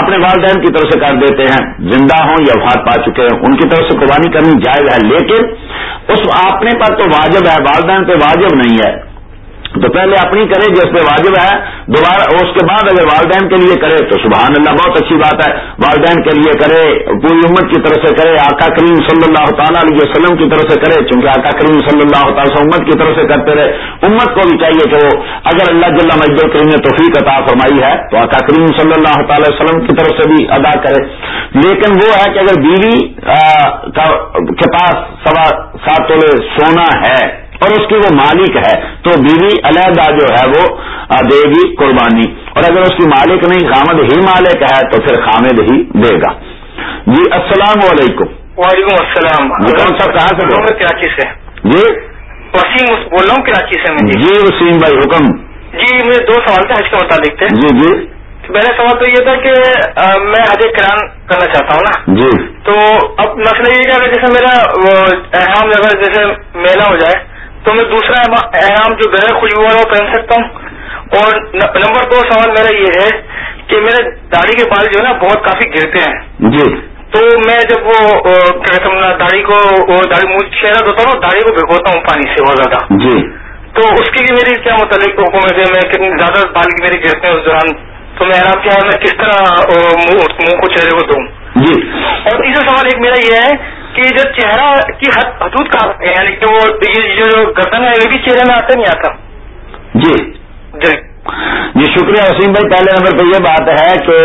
اپنے والدین کی طرف سے کر دیتے ہیں۔ زندہ ہوں یا وفات پا چکے ہیں، ان کی طرف سے قربانی کرنی جائز ہے، لیکن اس اپنے پر تو واجب ہے۔ والدین پہ واجب نہیں ہے۔ تو پہلے اپنی کرے جس پہ واجب ہے، دوبارہ اس کے بعد اگر والدین کے لیے کرے تو سبحان اللہ، بہت اچھی بات ہے۔ والدین کے لیے کرے، پوری امت کی طرف سے کرے، آقا کریم صلی اللہ تعالیٰ علیہ وسلم کی طرف سے کرے، چونکہ آقا کریم صلی اللہ تعالیٰ امت کی طرف سے کرتے رہے۔ امت کو بھی چاہیے کہ وہ اگر اللہ جل مجد کریم نے توفیق عطا فرمائی ہے، تو آقا کریم صلی اللہ تعالی وسلم کی طرف سے بھی ادا کرے۔ لیکن وہ ہے کہ اگر بیوی کے پاس سوا سات تولے سونا ہے اور اس کی وہ مالک ہے تو بیوی علیحدہ جو ہے وہ دے گی قربانی۔ اور اگر اس کی مالک نہیں خامد ہی مالک ہے تو پھر خامد ہی دے گا۔ جی السلام علیکم۔ وعلیکم السلام۔ صاحب کہاں سے کراچی سے۔ جی؟ وسیم بول رہا ہوں کراچی سے میں۔ جی وسیم بھائی حکم۔ جی مجھے دو سوال تھے حج کے متعلق تھے۔ جی جی۔ میرا سوال تو یہ تھا کہ میں حج کران کرنا چاہتا ہوں نا۔ جی۔ تو اب مسئلہ یہ کہ جیسے میرا وہ احرام اگر جیسے میلہ ہو جائے تو میں دوسرا احرام جو غیر خوشبو والا وہ پہن سکتا ہوں۔ اور نمبر دو سوال میرا یہ ہے کہ میرے داڑھی کے بال جو ہے نا بہت کافی گرتے ہیں۔ جی۔ تو میں جب وہ کیا کہتے ہیں نا، داڑھی کو داڑھی منہ چہرہ دھوتا ہوں داڑھی کو بھگوتا ہوں پانی سے بہت زیادہ۔ جی۔ تو اس کے لیے میری کیا متعلق حکم ہے؟ میں کتنی زیادہ بال میرے گرتے ہیں اس دوران۔ تو میں احرام کے حال میں کس طرح منہ کو چہرے کو دوں؟ جی۔ اور تیسرا سوال ایک میرا یہ ہے کہ جو چہرہ کی حد حدود کا ہے یعنی کہ وہ یہ جو گردن ہے یہ بھی چہرے میں آتا نہیں آتا؟ جی۔ جی۔ جی شکریہ وسیم بھائی۔ پہلے نمبر پہ یہ بات ہے کہ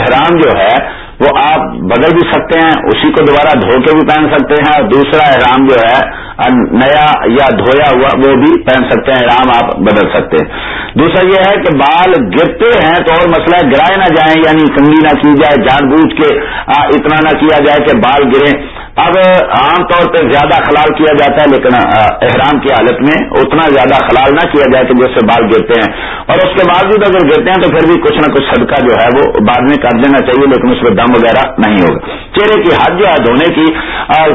احرام جو ہے وہ آپ بدل بھی سکتے ہیں اسی کو دوبارہ دھو کے بھی پہن سکتے ہیں اور دوسرا احرام جو ہے نیا یا دھویا ہوا وہ بھی پہن سکتے ہیں احرام آپ بدل سکتے ہیں۔ دوسرا یہ ہے کہ بال گرتے ہیں تو اور مسئلہ گرائے نہ جائیں یعنی کنگی نہ کی جائے جان بوجھ کے اتنا نہ کیا جائے کہ بال گریں۔ اب عام طور پہ زیادہ خلال کیا جاتا ہے، لیکن احرام کی حالت میں اتنا زیادہ خلال نہ کیا جائے کہ جیسے بال گرتے ہیں۔ اور اس کے باوجود اگر گرتے ہیں تو پھر بھی کچھ نہ کچھ صدقہ جو ہے وہ بعد میں کر دینا چاہیے، لیکن اس میں دم وغیرہ نہیں ہوگا۔ چہرے کی حد جو ہے دھونے کی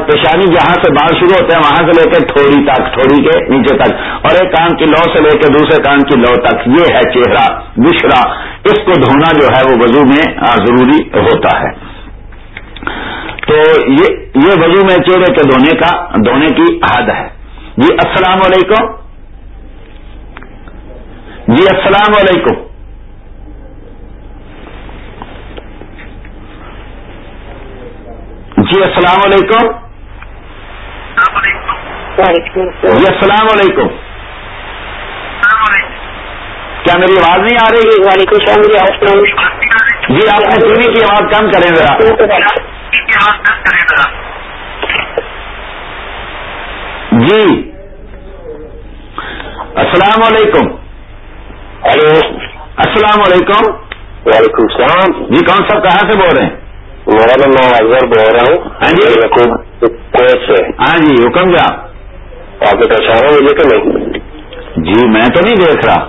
پیشانی جہاں سے بال شروع ہوتے ہیں، وہاں سے لے کے تھوڑی تک، تھوڑی کے نیچے تک، اور ایک کان کی لو سے لے کے دوسرے کان کی لو تک، یہ ہے چہرہ، بشرا۔ اس کو دھونا جو ہے وہ وضو میں ضروری ہوتا ہے۔ تو یہ یہ وضو میں چہرے کے دھونے کا دھونے کی حد ہے۔ جی السلام علیکم۔ جی السلام علیکم۔ جی السلام علیکم۔ جی السلام علیکم۔ کیا میری آواز نہیں آ رہی؟ وعلیکم السلام۔ جی آپ نے ٹی وی کی آواز کم کریں ذرا۔ جی۔ السلام علیکم۔ ہلو۔ السلام علیکم۔ وعلیکم السلام۔ جی کون صاحب کہاں سے بول رہے ہیں؟ میرا نام میں اظہر بول رہا ہوں۔ ہاں جی۔ سے۔ ہاں جی حکم کیا؟ آپ نے پہچانا مجھے کہ نہیں؟ جی میں تو نہیں دیکھ رہا۔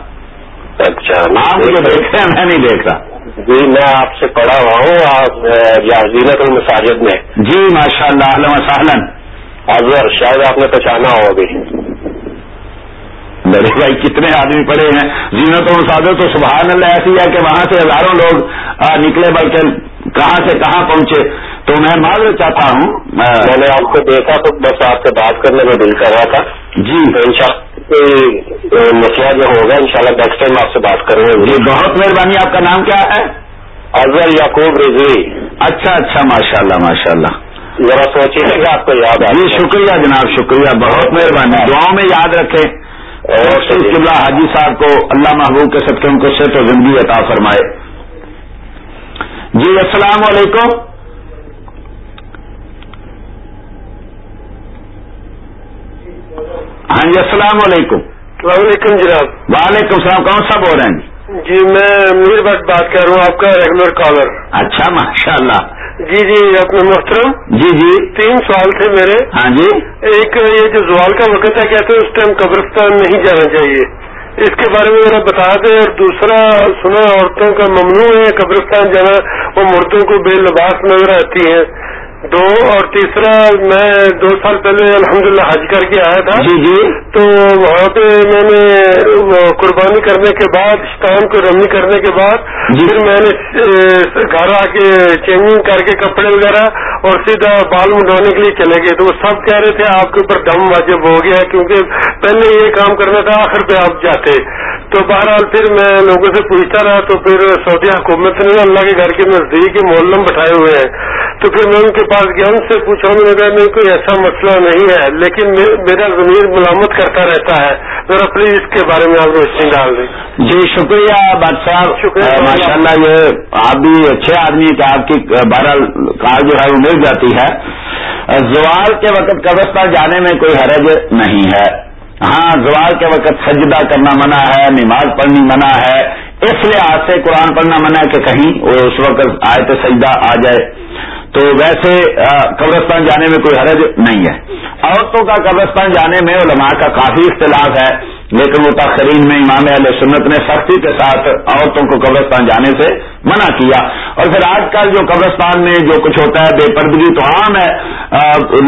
اچھا۔ آپ مجھے دیکھ رہے ہیں میں نہیں دیکھ رہا۔ جی میں آپ سے پڑھا ہوا ہوں آپ یازینت المساجد میں۔ جی ماشاء اللہ سہلن اظہر شاید آپ نے پہچانا ہو ابھی میرے بھائی کتنے آدمی پڑے ہیں۔ زینت مسادر تو سبحان اللہ ایسی ہے کہ وہاں سے ہزاروں لوگ نکلے بلکہ کہاں سے کہاں پہنچے۔ تو میں معذرت چاہتا ہوں میں نے آپ کو دیکھا تو بس آپ سے بات کرنے میں دل کر رہا تھا۔ جی۔ تو ان شاء کوئی مسئلہ جو ہوگا ان شاء اللہ نیکسٹ ٹائم آپ سے بات کریں جی گے بہت مہربانی آپ کا نام کیا ہے؟ اظہر یعقوب رضوی۔ اچھا اچھا ماشاء اللہ ماشاء اللہ ذرا سوچیے گا آپ کو یاد آ جی شکریہ جناب شکریہ بہت مہربانی۔ دعاؤں میں یاد رکھیں۔ اور قبلہ حاجی صاحب کو اللہ محبوب کے صدقے ان کو صحت و زندگی عطا فرمائے۔ جی السلام علیکم۔ ہاں جی السلام علیکم۔ السلام علیکم جناب۔ وعلیکم السلام کون سا بول رہے ہیں؟ جی جی میں میر بٹ بات کر رہا ہوں آپ کا ریگولر کالر اچھا ماشاء اللہ جی جی اپنے محترم۔ جی جی۔ تین سوال تھے میرے۔ ہاں جی۔ ایک یہ جو زوال کا وقت ہے کہتے ہیں اس ٹائم قبرستان نہیں جانا چاہیے؟ اس کے بارے میں ذرا بتا دیں۔ اور دوسرا سنا عورتوں کا ممنوع ہے قبرستان جانا وہ مردوں کو بے لباس نظر آتی ہیں۔ دو اور تیسرا میں دو سال پہلے الحمدللہ حج کر کے آیا تھا۔ جی جی۔ تو وہاں پہ میں نے قربانی کرنے کے بعد شام کو رمی کرنے کے بعد جی۔ پھر میں نے گھر آ کے چینجنگ کر کے کپڑے وغیرہ اور سیدھا بال منڈوانے کے لیے چلے گئے۔ تو وہ سب کہہ رہے تھے آپ کے اوپر دم واجب ہو گیا کیونکہ پہلے یہ کام کرنا تھا آخر پہ آپ جاتے۔ تو بہرحال پھر میں لوگوں سے پوچھتا رہا تو پھر سعودی حکومت نے اللہ کے گھر کے نزدیک محلم بٹھائے ہوئے ہیں۔ تو پھر میں ان کے پاس گیا ان سے پوچھا انہوں نے کہا نہیں کوئی ایسا مسئلہ نہیں ہے لیکن میرا ضمیر ملامت کرتا رہتا ہے۔ ذرا پلیز اس کے بارے میں آپ روشنی ڈال دیں۔ جی شکریہ صاحب۔ شکریہ۔ ماشاء اللہ یہ آپ بھی اچھے آدمی کہ آپ کی بہرحال کار جو ہے وہ مل جاتی ہے۔ زوال کے وقت قبرستان جانے میں کوئی حرج نہیں ہے۔ ہاں زوال کے وقت سجدہ کرنا منع ہے نماز پڑھنی منع ہے۔ اس لحاظ سے قرآن پڑھنا منع ہے کہ کہیں اس وقت آئے تو سجدہ آ جائے۔ تو ویسے قبرستان جانے میں کوئی حرج نہیں ہے۔ عورتوں کا قبرستان جانے میں علماء کا کافی اختلاف ہے، لیکن متاثرین میں امام علیہ سنت نے سختی کے ساتھ عورتوں کو قبرستان جانے سے منع کیا۔ اور پھر آج کل جو قبرستان میں جو کچھ ہوتا ہے، بے پردگی تو عام ہے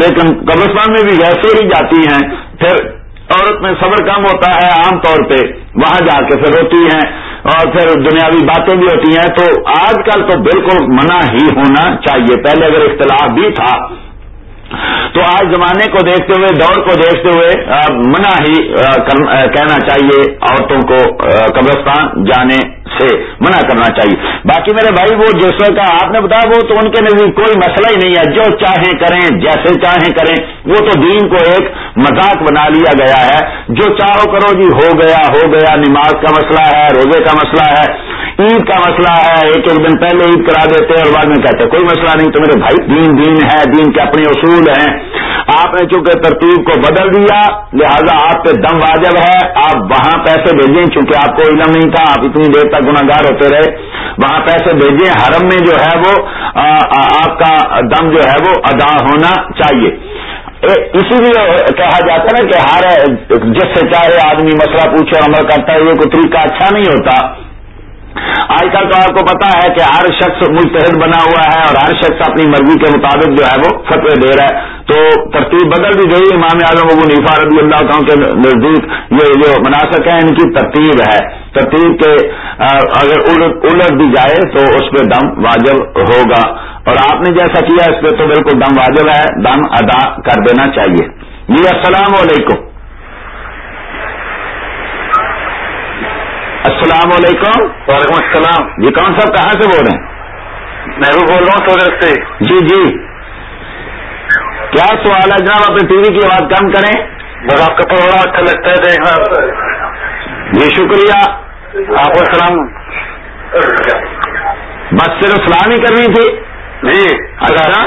لیکن قبرستان میں بھی ویسے ہی جاتی ہیں۔ پھر عورت میں صبر کم ہوتا ہے عام طور پہ، وہاں جا کے پھر ہوتی ہیں اور پھر دنیاوی باتیں بھی ہوتی ہیں۔ تو آج کل تو بالکل منع ہی ہونا چاہیے۔ پہلے اگر اختلاف بھی تھا تو آج زمانے کو دیکھتے ہوئے، دور کو دیکھتے ہوئے منع ہی کہنا چاہیے عورتوں کو قبرستان جانے سے منع کرنا چاہیے۔ باقی میرے بھائی، وہ جس کا آپ نے بتایا، وہ تو ان کے نزدیک کوئی مسئلہ ہی نہیں ہے۔ جو چاہیں کریں، جیسے چاہیں کریں، وہ تو دین کو ایک مذاق بنا لیا گیا ہے۔ جو چاہو کرو جی ہو گیا ہو گیا، نماز کا مسئلہ ہے، روزے کا مسئلہ ہے۔ عید کا مسئلہ ہے، ایک ایک دن پہلے عید کرا دیتے اور بعد میں کہتے کوئی مسئلہ نہیں، تو میرے بھائی دین دین ہے، دین کے اپنے اصول ہیں۔ آپ نے چونکہ ترتیب کو بدل دیا، لہذا آپ پہ دم واجب ہے۔ آپ وہاں پیسے بھیجیں، چونکہ آپ کو علم نہیں تھا، آپ اتنی دیر تک گناگار ہوتے رہے۔ وہاں پیسے بھیجیں، حرم میں جو ہے وہ آپ کا دم جو ہے وہ ادا ہونا چاہیے۔ اسی لیے کہا جاتا ہے نا کہ ہر جس سے چاہے آدمی مسئلہ پوچھے، عمل کرتا ہے، یہ کوئی طریقہ اچھا نہیں ہوتا۔ آج کل تو آپ کو پتا ہے کہ ہر شخص مستحد بنا ہوا ہے اور ہر شخص اپنی مرضی کے مطابق جو ہے وہ فتوے دے رہا ہے۔ تو ترتیب بدل بھی گئی، امام اعظم ابو نیفا رضی اللہ عنہ کے نزدیک یہ جو مناسب ہے، ان کی ترتیب ہے۔ ترتیب کے اگر الٹ دی جائے تو اس پہ دم واجب ہوگا۔ اور آپ نے جیسا کیا، اس پہ تو بالکل دم واجب ہے۔ دم ادا کر دینا چاہیے۔ جی السلام علیکم۔ السلام علیکم. وعلیکم السلام. جی کون صاحب کہاں سے بول رہے ہیں؟ میں بھی بول رہا ہوں سوگر سے۔ جی جی۔ کیا سوال ہے؟ جناب اپنے ٹی وی کی آواز کم کریں۔ بس آپ کا پروگرام اچھا لگتا ہے دیکھنا جی شکریہ۔ آپ کو سلام بس صرف سلام ہی کرنی تھی۔ جی۔ اچھا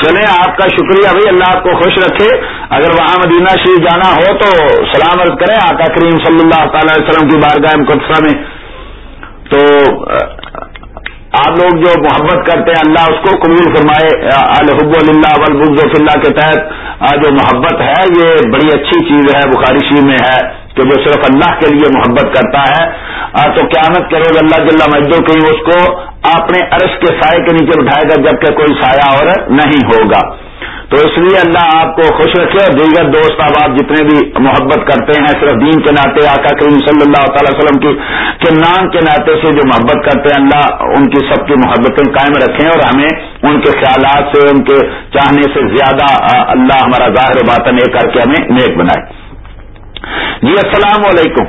چلے آپ کا شکریہ بھائی، اللہ آپ کو خوش رکھے۔ اگر وہاں مدینہ شریف جانا ہو تو سلام عرض کریں، آقا کریم صلی اللہ تعالی وسلم کی بارگاہ مقدسہ میں۔ تو آپ لوگ جو محبت کرتے ہیں، اللہ اس کو قبول فرمائے۔ الحب اللہ ولبز اللہ کے تحت جو محبت ہے، یہ بڑی اچھی چیز ہے، بخاری شریف میں ہے۔ کہ جو صرف اللہ کے لیے محبت کرتا ہے تو قیامت کے روز اللہ جل مجدو کہیں اس کو اپنے عرش کے سائے کے نیچے بٹھائے گا جبکہ کوئی سایہ اور نہیں ہوگا۔ تو اس لیے اللہ آپ کو خوش رکھے اور دیگر دوست اب آپ جتنے بھی محبت کرتے ہیں، صرف دین کے ناطے، آقا کریم صلی اللہ تعالی وسلم کی، کے نام کے ناطے سے جو محبت کرتے ہیں، اللہ ان کی سب کی محبتیں قائم رکھیں اور ہمیں ان کے خیالات سے، ان کے چاہنے سے زیادہ اللہ ہمارا ظاہر باطن ایک کر کے ہمیں نیک بنائے۔ جی السلام علیکم۔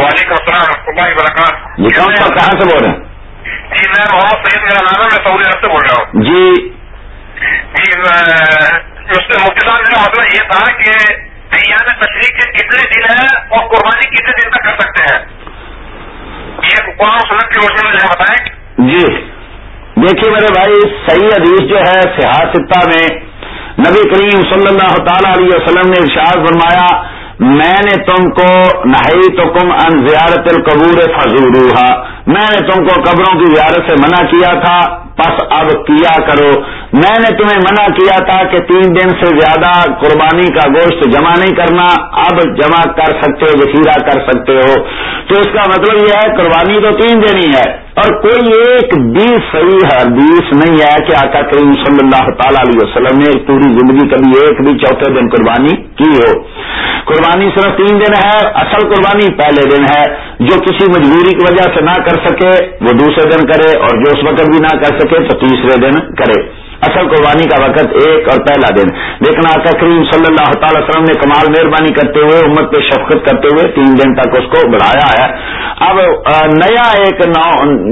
وعلیکم السلام ورحمۃ اللہ وبرکاتہ۔ جی کون کہاں سے بول رہے ہیں؟ جی میں محمد سعید میرا نام ہے میں سعودی عرب سے بول رہا ہوں۔ جی۔ جی مفتی صاحب کا مسئلہ یہ تھا کہ ایام تشریح کے کتنے دن ہیں اور قربانی کتنے دن تک کر سکتے ہیں۔ یہ قرآن سنت کی روشنی میں بتائیں۔ جی۔ دیکھیے میرے بھائی صحیح حدیث جو ہے سیاستہ میں نبی کریم صلی اللہ تعالی علیہ وسلم نے ارشاد فرمایا میں نے تم کو نہائی تو کم ان زیارت القبور فضوروہا میں نے تم کو قبروں کی زیارت سے منع کیا تھا، پس اب کیا کرو؟ میں نے تمہیں منع کیا تھا کہ تین دن سے زیادہ قربانی کا گوشت جمع نہیں کرنا، اب جمع کر سکتے ہو، ذخیرہ کر سکتے ہو۔ تو اس کا مطلب یہ ہے، قربانی تو تین دن ہی ہے۔ اور کوئی ایک بھی صحیح حدیث نہیں ہے کہ آقا کریم صلی اللہ تعالی علیہ وسلم نے پوری زندگی کبھی ایک بھی چوتھے دن قربانی کی ہو۔ قربانی صرف تین دن ہے، اصل قربانی پہلے دن ہے۔ جو کسی مجبوری کی وجہ سے نہ کر سکے، وہ دوسرے دن کرے اور جو اس وقت بھی نہ کر سکے تو تیسرے دن کرے۔ اصل قربانی کا وقت ایک اور پہلا دن۔ لیکن آقا کریم صلی اللہ تعالی وسلم نے کمال مہربانی کرتے ہوئے امت پہ شفقت کرتے ہوئے تین دن تک اس کو بڑھایا ہے۔ اب نیا ایک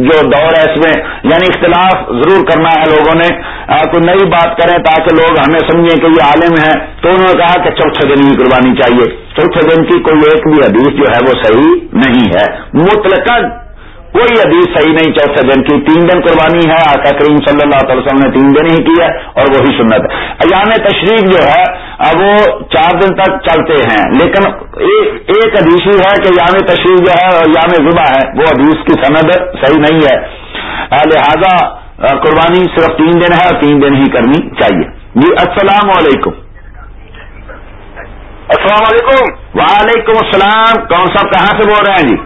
جو دور ہے اس میں یعنی اختلاف ضرور کرنا ہے لوگوں نے۔ کوئی نئی بات کریں تاکہ لوگ ہمیں سمجھیں کہ یہ عالم ہے تو انہوں نے کہا کہ چوتھے دن کی قربانی چاہیے۔ چوتھے دن کی کوئی ایک بھی حدیث جو ہے وہ صحیح نہیں ہے۔ مطلق کوئی حدیث صحیح نہیں چوتھے دن کی تین دن قربانی ہے آقا کریم صلی اللہ تعالی وسلم نے تین دن ہی کی ہے اور وہی سنت۔ ہے ایام تشریف جو ہے وہ چار دن تک چلتے ہیں۔ لیکن ایک حدیث ہی ہے کہ یام تشریف جو ہے یام ذبح ہے۔ وہ حدیث کی سند صحیح نہیں ہے۔ لہذا قربانی صرف تین دن ہے اور تین دن ہی کرنی چاہیے۔ جی السلام علیکم۔ السلام علیکم۔ وعلیکم السلام۔ کون صاحب کہاں سے بول رہے ہیں جی؟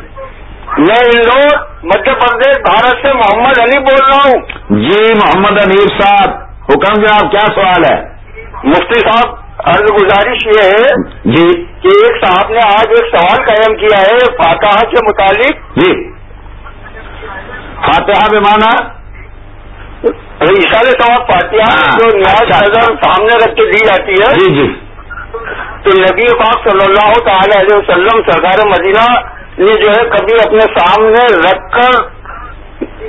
میں مدھیہ پردیش بھارت سے محمد علی بول رہا ہوں۔ جی محمد امیر صاحب۔ حکم جناب کیا سوال ہے؟ مفتی صاحب عرض گزارش یہ ہے جی۔ کہ ایک صاحب نے آج ایک سوال قائم کیا ہے فاتحہ کے متعلق۔ جی۔ فاتحہ میں مانا اشارے ثواب فاتحہ ہاں، جو نیاز اچھا، نظر اچھا۔ سامنے رکھ کے دی جاتی ہے۔ جی جی۔ تو نبی پاک صلی اللہ تعالی علیہ وسلم سرکار مدینہ جو ہے کبھی اپنے سامنے رکھ کر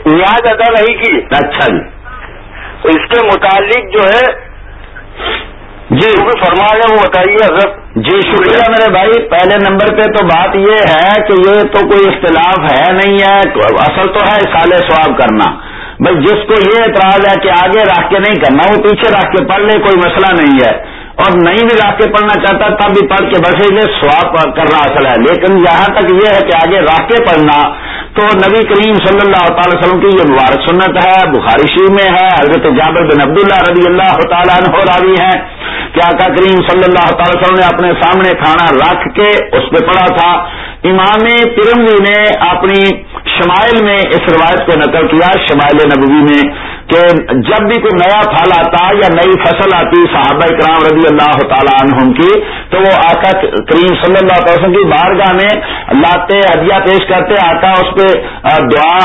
نیاز ادا نہیں کی۔ اچھا جی تو اس کے متعلق جو ہے جی۔ فرما ہے وہ بتائیے حضرت۔ جی شکریہ۔ میرے بھائی پہلے نمبر پہ تو بات یہ ہے کہ یہ تو کوئی اختلاف ہے نہیں ہے اصل تو ہے سال سواب کرنا۔ بھائی جس کو یہ اعتراض ہے کہ آگے رکھ کے نہیں کرنا وہ پیچھے رکھ کے پڑھ لے کوئی مسئلہ نہیں ہے۔ اور نہیں بھی رکھ پڑھنا چاہتا تب بھی پڑھ کے بس یہ سواب کرنا اصل ہے۔ لیکن یہاں تک یہ ہے کہ آگے رکھ پڑھنا تو نبی کریم صلی اللہ تعالی وسلم کی یہ مبارک سنت ہے، بخاری شریف میں ہے، حضرت جابر بن عبداللہ رضی اللہ تعالیٰ عنہ راوی ہے کہ آقا کریم صلی اللہ تعالی وسلم نے اپنے سامنے کھانا رکھ کے اس پہ پڑا تھا۔ امام ترمزی نے اپنی شمائل میں اس روایت کو نقل کیا، شمائل نبوی میں۔ کہ جب بھی کوئی نیا پھل آتا یا نئی فصل آتی صحابہ کرام رضی اللہ تعالیٰ عنہم کی، تو وہ آقا کریم صلی اللہ تعالی وسلم کی بارگاہ میں لاتے ہدیہ پیش کرتے، آقا اس پہ دعا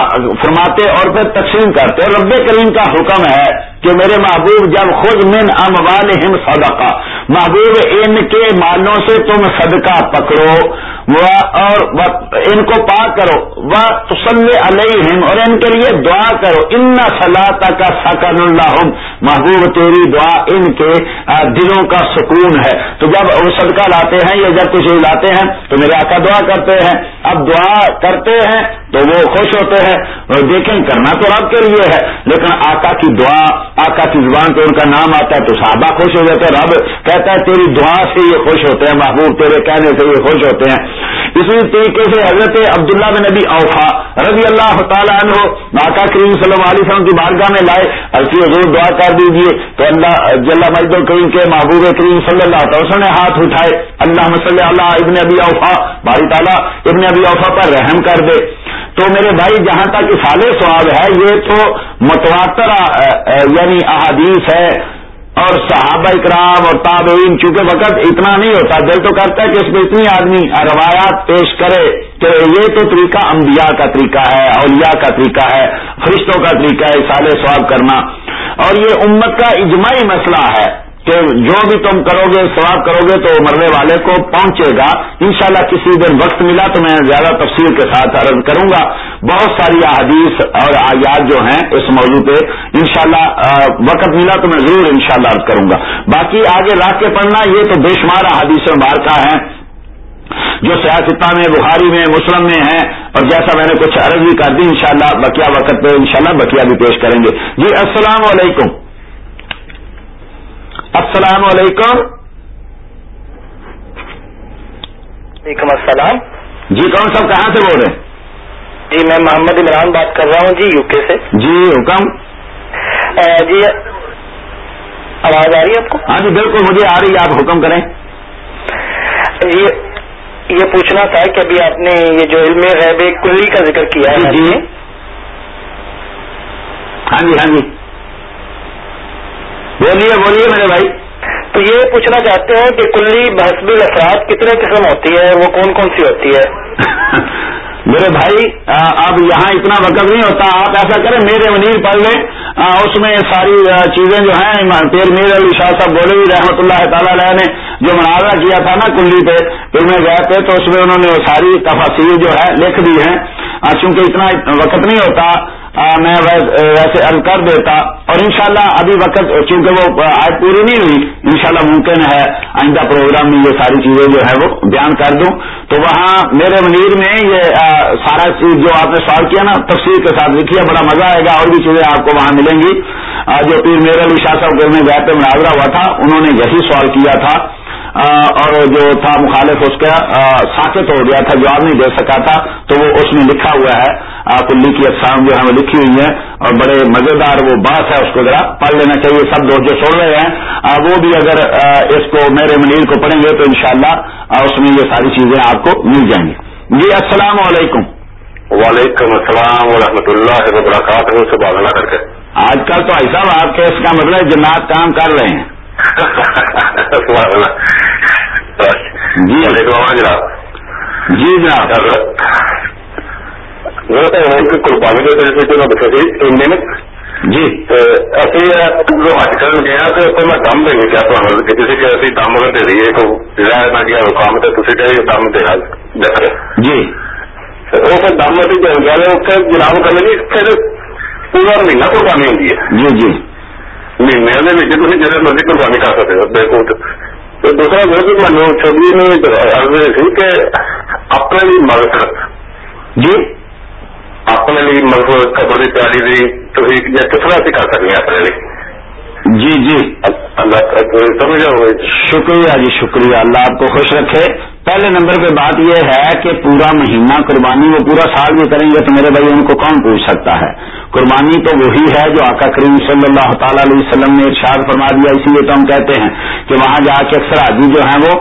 فرماتے اور پھر تقسیم کرتے۔ اور رب کریم کا حکم ہے کہ میرے محبوب جب خود من اموال ہم صدقہ، محبوب ان کے مالوں سے تم صدقہ پکڑو۔ اور ان کو پاک کرو۔ وہ تسلی علیہم اور ان کے لیے دعا کرو۔ ان سلاتا کا سکن اللہ محبوب تیری دعا ان کے دلوں کا سکون ہے۔ تو جب وہ صدقہ لاتے ہیں یا جب کچھ لاتے ہیں، تو میرے آقا دعا کرتے ہیں۔ اب دعا کرتے ہیں تو وہ خوش ہوتے ہیں اور دیکھیں کرنا تو رب کے لیے ہے، لیکن آقا کی دعا، آقا کی زبان پہ ان کا نام آتا ہے تو صحابہ خوش ہو جاتے ہیں، رب کہتا ہے تیری دعا سے یہ خوش ہوتے ہیں، محبوب تیرے کہنے سے یہ خوش ہوتے ہیں۔ اسی طریقے سے حضرت عبداللہ بن نبی اوفا رضی اللہ تعالیٰ عنہ آقا کریم صلی اللہ علیہ وسلم کی بارگاہ میں لائے۔ الفی حضور دعا کر دیجیے تو اللہ جل مجد الکریم کے محبوب کریم صلی اللہ تعالی وسلم نے ہاتھ اٹھائے۔ اللہ صلی اللہ ابن ابی اوفا، باری تعالیٰ، ابن ابی اوفا پر رحم کر دے۔ تو میرے بھائی، جہاں تک سال سواب ہے، یہ تو متواتر یعنی احادیث ہے اور صحابہ اکرام اور تابعین، چونکہ وقت اتنا نہیں ہوتا، دل تو کرتا ہے کہ اس میں اتنی آدمی روایات پیش کرے کہ یہ تو طریقہ انبیاء کا طریقہ ہے، اولیاء کا طریقہ ہے، فرشتوں کا طریقہ ہے سال سواب کرنا۔ اور یہ امت کا اجماعی مسئلہ ہے۔ کہ جو بھی تم کرو گے سواب کرو گے تو مرنے والے کو پہنچے گا۔ انشاءاللہ کسی دن وقت ملا تو میں زیادہ تفصیل کے ساتھ عرض کروں گا۔ بہت ساری احادیث اور آیات جو ہیں اس موضوع پہ انشاءاللہ وقت ملا تو میں ضرور انشاءاللہ عرض کروں گا۔ باقی آگے رکھ کے پڑھنا، یہ تو بے شمار احادیث مبارکہ ہیں جو سیاستہ میں، بخاری میں، مسلم میں ہیں۔ اور جیسا میں نے کچھ عرض بھی کر دی، انشاءاللہ بقیہ وقت پہ انشاءاللہ بقیہ بھی پیش کریں گے۔ جی السلام علیکم۔ السلام علیکم۔ وعلیکم السلام۔ جی کون صاحب کہاں سے بول رہے ہیں؟ جی میں محمد عمران بات کر رہا ہوں۔ جی یو کے سے۔ جی حکم۔ جی آواز آ رہی ہے آپ کو؟ ہاں جی بالکل مجھے آ رہی ہے آپ حکم کریں۔ یہ یہ پوچھنا تھا کہ ابھی آپ نے یہ جو علم غیب کلی کا ذکر کیا ہے۔ جی۔ ہاں جی ہاں جی۔ بولیے بولیے میرے بھائی۔ تو یہ پوچھنا چاہتے ہیں کہ کلی بحسب الافراد کتنے قسم ہوتی ہے، وہ کون کون سی ہوتی ہے؟ [LAUGHS] میرے بھائی اب یہاں اتنا وقت نہیں ہوتا، آپ ایسا کریں میرے منیر پڑھ لیں۔ اس میں ساری چیزیں جو ہیں پیر میر علی شاہ صاحب بولے رحمۃ اللہ تعالی علیہ نے جو مناظرہ کیا تھا نا کلی پہ، پھر میں گئے تھے تو اس میں انہوں نے ساری تفاصیر جو ہے لکھ دی ہیں۔ چونکہ اتنا وقت نہیں ہوتا میں ویسے عرض کر دیتا، اور انشاءاللہ ابھی وقت، چونکہ وہ آج پوری نہیں ہوئی، انشاءاللہ ممکن ہے آئندہ پروگرام میں یہ ساری چیزیں جو ہے وہ بیان کر دوں۔ تو وہاں میرے منیر میں یہ سارا چیز جو آپ نے سوال کیا نا، تفصیل کے ساتھ لکھی بڑا مزہ آئے گا، اور بھی چیزیں آپ کو وہاں ملیں گی۔ جو پیر میرے علی شاہ صاحب میں گئے پہ مناظرہ ہوا تھا، انہوں نے یہی سوال کیا تھا۔ اور جو تھا مخالف اس کا ساکت ہو گیا تھا جواب نہیں دے سکا تھا تو وہ اس میں لکھا ہوا ہے۔ کلی کی اقسام جو وہ لکھی ہوئی ہیں اور بڑے مزیدار وہ بات ہے اس کو ذرا پڑھ لینا چاہیے۔ سب دوست جو سن رہے ہیں وہ بھی اگر اس کو میرے منیر کو پڑھیں گے تو انشاءاللہ اس میں یہ ساری چیزیں آپ کو مل جائیں گی۔ جی السلام علیکم۔ وعلیکم السلام ورحمۃ اللہ وبرکاتہ سے کر کے۔ آج کل تو ایسا آپ کے اس کا مطلب جنات کام کر رہے ہیں۔ جی جناب جی جناب قربانی کے طرف سے میں بتا دی جی ਅਸੀਂ ਜੋ ਅੱਜ ਕੱਲ ਗਿਆ ਤੇ ਉੱਥੇ ਮੈਂ ਦਮ ਦੇ ਗਿਆ ਤੁਹਾਨੂੰ ਕਿ ਤੁਸੀਂ ਕਿ ਅਸੀਂ ਦਮ ਦੇ ਦਈਏ ਕੋ ਜਿਹੜਾ ਨਾ ਗਿਆ ਕੰਮ ਤੇ ਤੁਸੀਂ ਕਹੇ ਦਮ ਦੇ ਹਾਲ ਦੇਖ ਰਹੇ ਜੀ ਉਹ ਫਿਰ ਦਮ ਅਸੀਂ ਦੇ ਗਏ ਉੱਥੇ ਜਨਾਬ ਕਹਿੰਦੇ ਜੀ ਫਿਰ ਪੂਰਾ ਮਹੀਨਾ ਕੁਰਬਾਨੀ ਹੁੰਦੀ ਹੈ ਜੀ ਜੀ ਮਹੀਨੇ ਦੇ ਵਿੱਚ ਤੁਸੀਂ ਜਿਹੜੇ ਮਰਜ਼ੀ ਕੁਰਬਾਨੀ ਕਰ ਸਕਦੇ ਹੋ ਦੇਖੋ ਤੇ ਦੂਸਰਾ ਇਹ ਕਿ ਮੈਨੂੰ ਛੋਟੀ ਨੂੰ ਅਰਜ਼ ਸੀ ਕਿ ਆਪਣੇ ਲਈ ਮਦਦ ਜੀ ਆਪਣੇ ਲਈ ਮਤਲਬ ਖਬਰ ਦੀ ਤਿਆਰੀ ਦੀ ਤੁਸੀਂ ਕਿਸ ਤਰ੍ਹਾਂ ਅਸੀਂ ਕਰ ਸਕਦੇ ਹਾਂ ਆਪਣੇ ਲਈ جی جی اللہ سمجھ جاؤ شکریہ جی شکریہ اللہ آپ کو خوش رکھے پہلے نمبر پہ بات یہ ہے کہ پورا مہینہ قربانی وہ پورا سال بھی کریں گے تو میرے بھائی ان کو کون پوچھ سکتا ہے؟ قربانی تو وہی ہے جو آقا کریم صلی اللہ تعالی علیہ وسلم نے ارشاد فرما دیا، اسی لیے تو ہم کہتے ہیں کہ وہاں جا کے اکثر آدمی جو ہیں وہ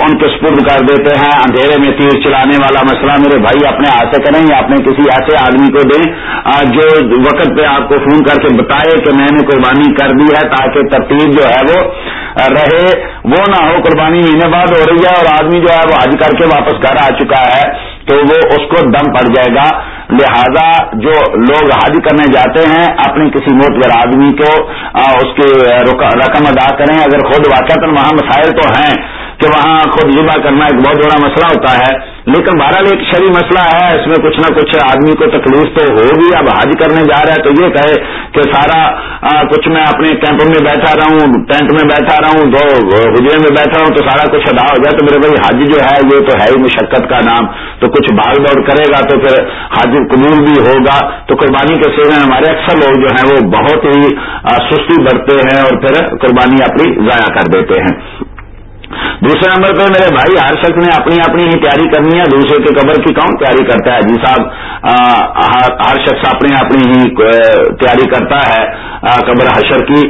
ان کے سپرد کر دیتے ہیں، اندھیرے میں تیر چلانے والا مسئلہ میرے بھائی اپنے ہاتھ سے کریں یا اپنے کسی ایسے آدمی کو دیں جو وقت پہ آپ کو فون کر کے بتائے کہ میں نے قربانی کر دی ہے تاکہ ترتیب جو ہے وہ رہے، وہ نہ ہو، قربانی مہینے بعد ہو رہی ہے اور آدمی آدمی جو ہے وہ حج کر کے واپس گھر آ چکا ہے تو وہ اس کو دم پڑ جائے گا۔ لہذا جو لوگ حج کرنے جاتے ہیں اپنے کسی موتگر آدمی کو اس کی رقم ادا کریں۔ اگر خود واقع وہاں مسائل تو ہیں کہ وہاں خود ذبح کرنا ایک بہت بڑا مسئلہ ہوتا ہے۔ لیکن بہرحال ایک شری مسئلہ ہے، اس میں کچھ نہ کچھ آدمی کو تکلیف تو ہوگی۔ اب حج کرنے جا رہا ہے تو یہ کہے کہ سارا کچھ میں اپنے کیمپ میں بیٹھا رہا ہوں ٹینٹ میں بیٹھا رہا ہوں، دو حجرے میں بیٹھا ہوں، تو سارا کچھ ادا ہو جائے تو میرے بھائی حج جو ہے، یہ تو ہے ہی مشقت کا نام۔ تو کچھ بھاگ دوڑ کرے گا تو پھر حج قبول بھی ہوگا۔ تو قربانی کے سیزن ہمارے اکثر لوگ جو ہیں وہ بہت ہی سستی برتے ہیں اور پھر قربانی اپنی ضائع کر دیتے ہیں۔ دوسرے نمبر پہ میرے بھائی ہر شخص نے اپنی اپنی ہی تیاری کرنی ہے، دوسرے کے قبر کی کون تیاری کرتا ہے؟ جی صاحب ہر شخص اپنی اپنی ہی تیاری کرتا ہے قبر حشر کی۔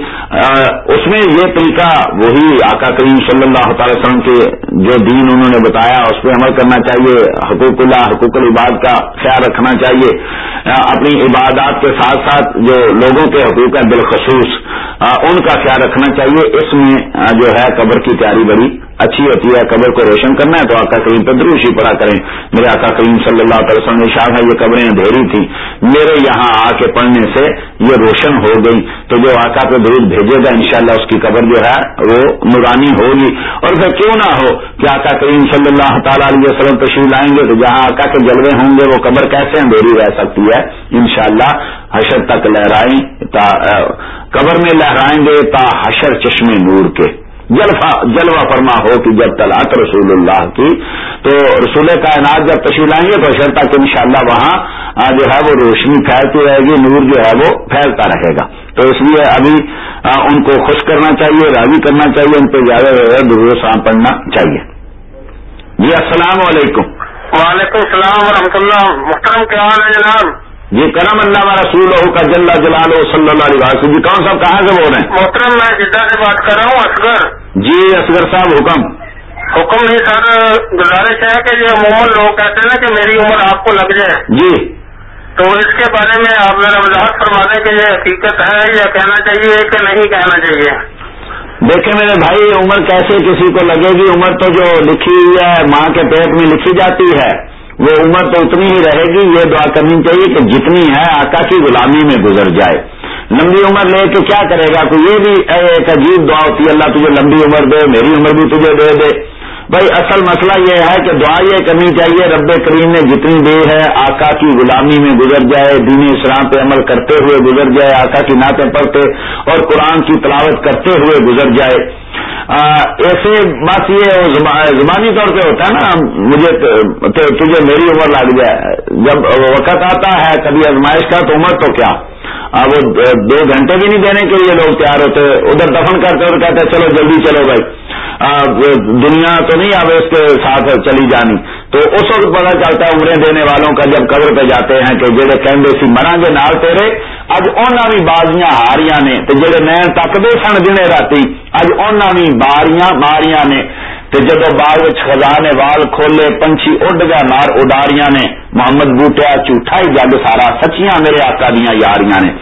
اس میں یہ طریقہ وہی آقا کریم صلی اللہ تعالی وسلم کے جو دین انہوں نے بتایا، اس پہ عمل کرنا چاہیے، حقوق اللہ، حقوق العباد کا خیال رکھنا چاہیے۔ اپنی عبادات کے ساتھ ساتھ جو لوگوں کے حقوق ہیں بالخصوص ان کا خیال رکھنا چاہیے۔ اس میں جو ہے قبر کی تیاری بڑی اچھی ہوتی ہے، قبر کو روشن کرنا ہے تو آقا کریم پہ دروشی پڑا کریں۔ میرے آقا کریم صلی اللہ تعالی وسلم نے شاہ یہ قبریں اندھیری تھی میرے یہاں آ کے پڑھنے سے یہ روشن ہو گئی۔ تو جو آقا پہ درود بھیجے گا، انشاءاللہ اس کی قبر جو ہے، وہ نورانی ہوگی۔ اور پھر کیوں نہ ہو کہ آقا کریم صلی اللہ تعالیٰ علیہ وسلم تشریف لائیں گے تو جہاں آقا کے جلوے ہوں گے، وہ قبر کیسے اندھیری رہ سکتی ہے؟ انشاءاللہ حشر تک لہرائیں قبر میں لہرائیں گے تا حشر چشمے نور کے۔ جلوہ فرما ہو کہ جب طلعت رسول اللہ کی، تو رسول کائنات جب تشریف لائیں گے تو اشر تک ان شاء اللہ وہاں جو ہے وہ روشنی پھیلتی رہے گی، نور جو ہے وہ پھیلتا رہے گا۔ تو اس لیے ابھی ان کو خوش کرنا چاہیے، راضی کرنا چاہیے، ان پہ زیادہ زیادہ درست پڑھنا چاہیے۔ جی السلام علیکم۔ وعلیکم السلام ورحمۃ اللہ۔ محترم، کیا حال ہے جناب؟ جی کرم اللہ رسول کا جل جلال صلی اللہ علیہ وسلم۔ جی کون صاحب کہاں سے بول رہے ہیں محترم میں جدہ سے بات کر رہا ہوں اصغر۔ جی اصغر صاحب حکم۔ حکم نہیں سر گزارش ہے کہ یہ عموماً لوگ کہتے ہیں نا کہ میری عمر آپ کو لگ جائے۔ جی۔ تو اس کے بارے میں آپ ذرا وضاحت فرما دیں کہ یہ حقیقت ہے یا کہنا چاہیے کہ نہیں کہنا چاہیے۔ دیکھیں میرے بھائی عمر کیسے کسی کو لگے گی؟ عمر تو جو لکھی ہوئی ہے ماں کے پیٹ میں لکھی جاتی ہے۔ وہ عمر تو اتنی ہی رہے گی، یہ دعا کرنی چاہیے کہ جتنی ہے آقا کی غلامی میں گزر جائے۔ لمبی عمر لے کے کیا کرے گا کوئی؟ یہ بھی ایک عجیب دعا ہوتی ہے، اللہ تجھے لمبی عمر دے، میری عمر بھی تجھے دے دے۔ بھائی اصل مسئلہ یہ ہے کہ دعا یہ کرنی چاہیے رب کریم نے جتنی دے ہے آقا کی غلامی میں گزر جائے، دین اسلام پہ عمل کرتے ہوئے گزر جائے، آقا کی نعتیں پڑھتے اور قرآن کی تلاوت کرتے ہوئے گزر جائے۔ ایسے بات یہ زبانی طور پہ ہوتا ہے نا، مجھے تجھے میری عمر لگ جائے۔ جب وقت آتا ہے، کبھی ازمائش کا تو عمر تو کیا؟ وہ دو گھنٹے بھی نہیں دینے کے لیے لوگ تیار ہوتے، ادھر دفن کرتے اور کہتے، چلو جلدی چلو بھائی۔ دنیا تو نہیں، اب اس کے ساتھ چلی جانی۔ تو اس وقت پتا چلتا ہے عمریں دینے والوں کا جب قبر پہ جاتے ہیں کہ جڑے کہندے سی مرا گے نال تیرے، اج انہوں بھی بازیاں ہاریاں نے تو جڑے نین تکتے سن دنے راتی، اج انہوں بھی باریاں ماریاں نے۔ تو جب باغ خزانے وال کھولے پنچھی اڈ گیا نار اڈاریاں نے محمد بوٹیا جھوٹا ہی جگ سارا سچیاں میرے آقا دیا یاریاں نے۔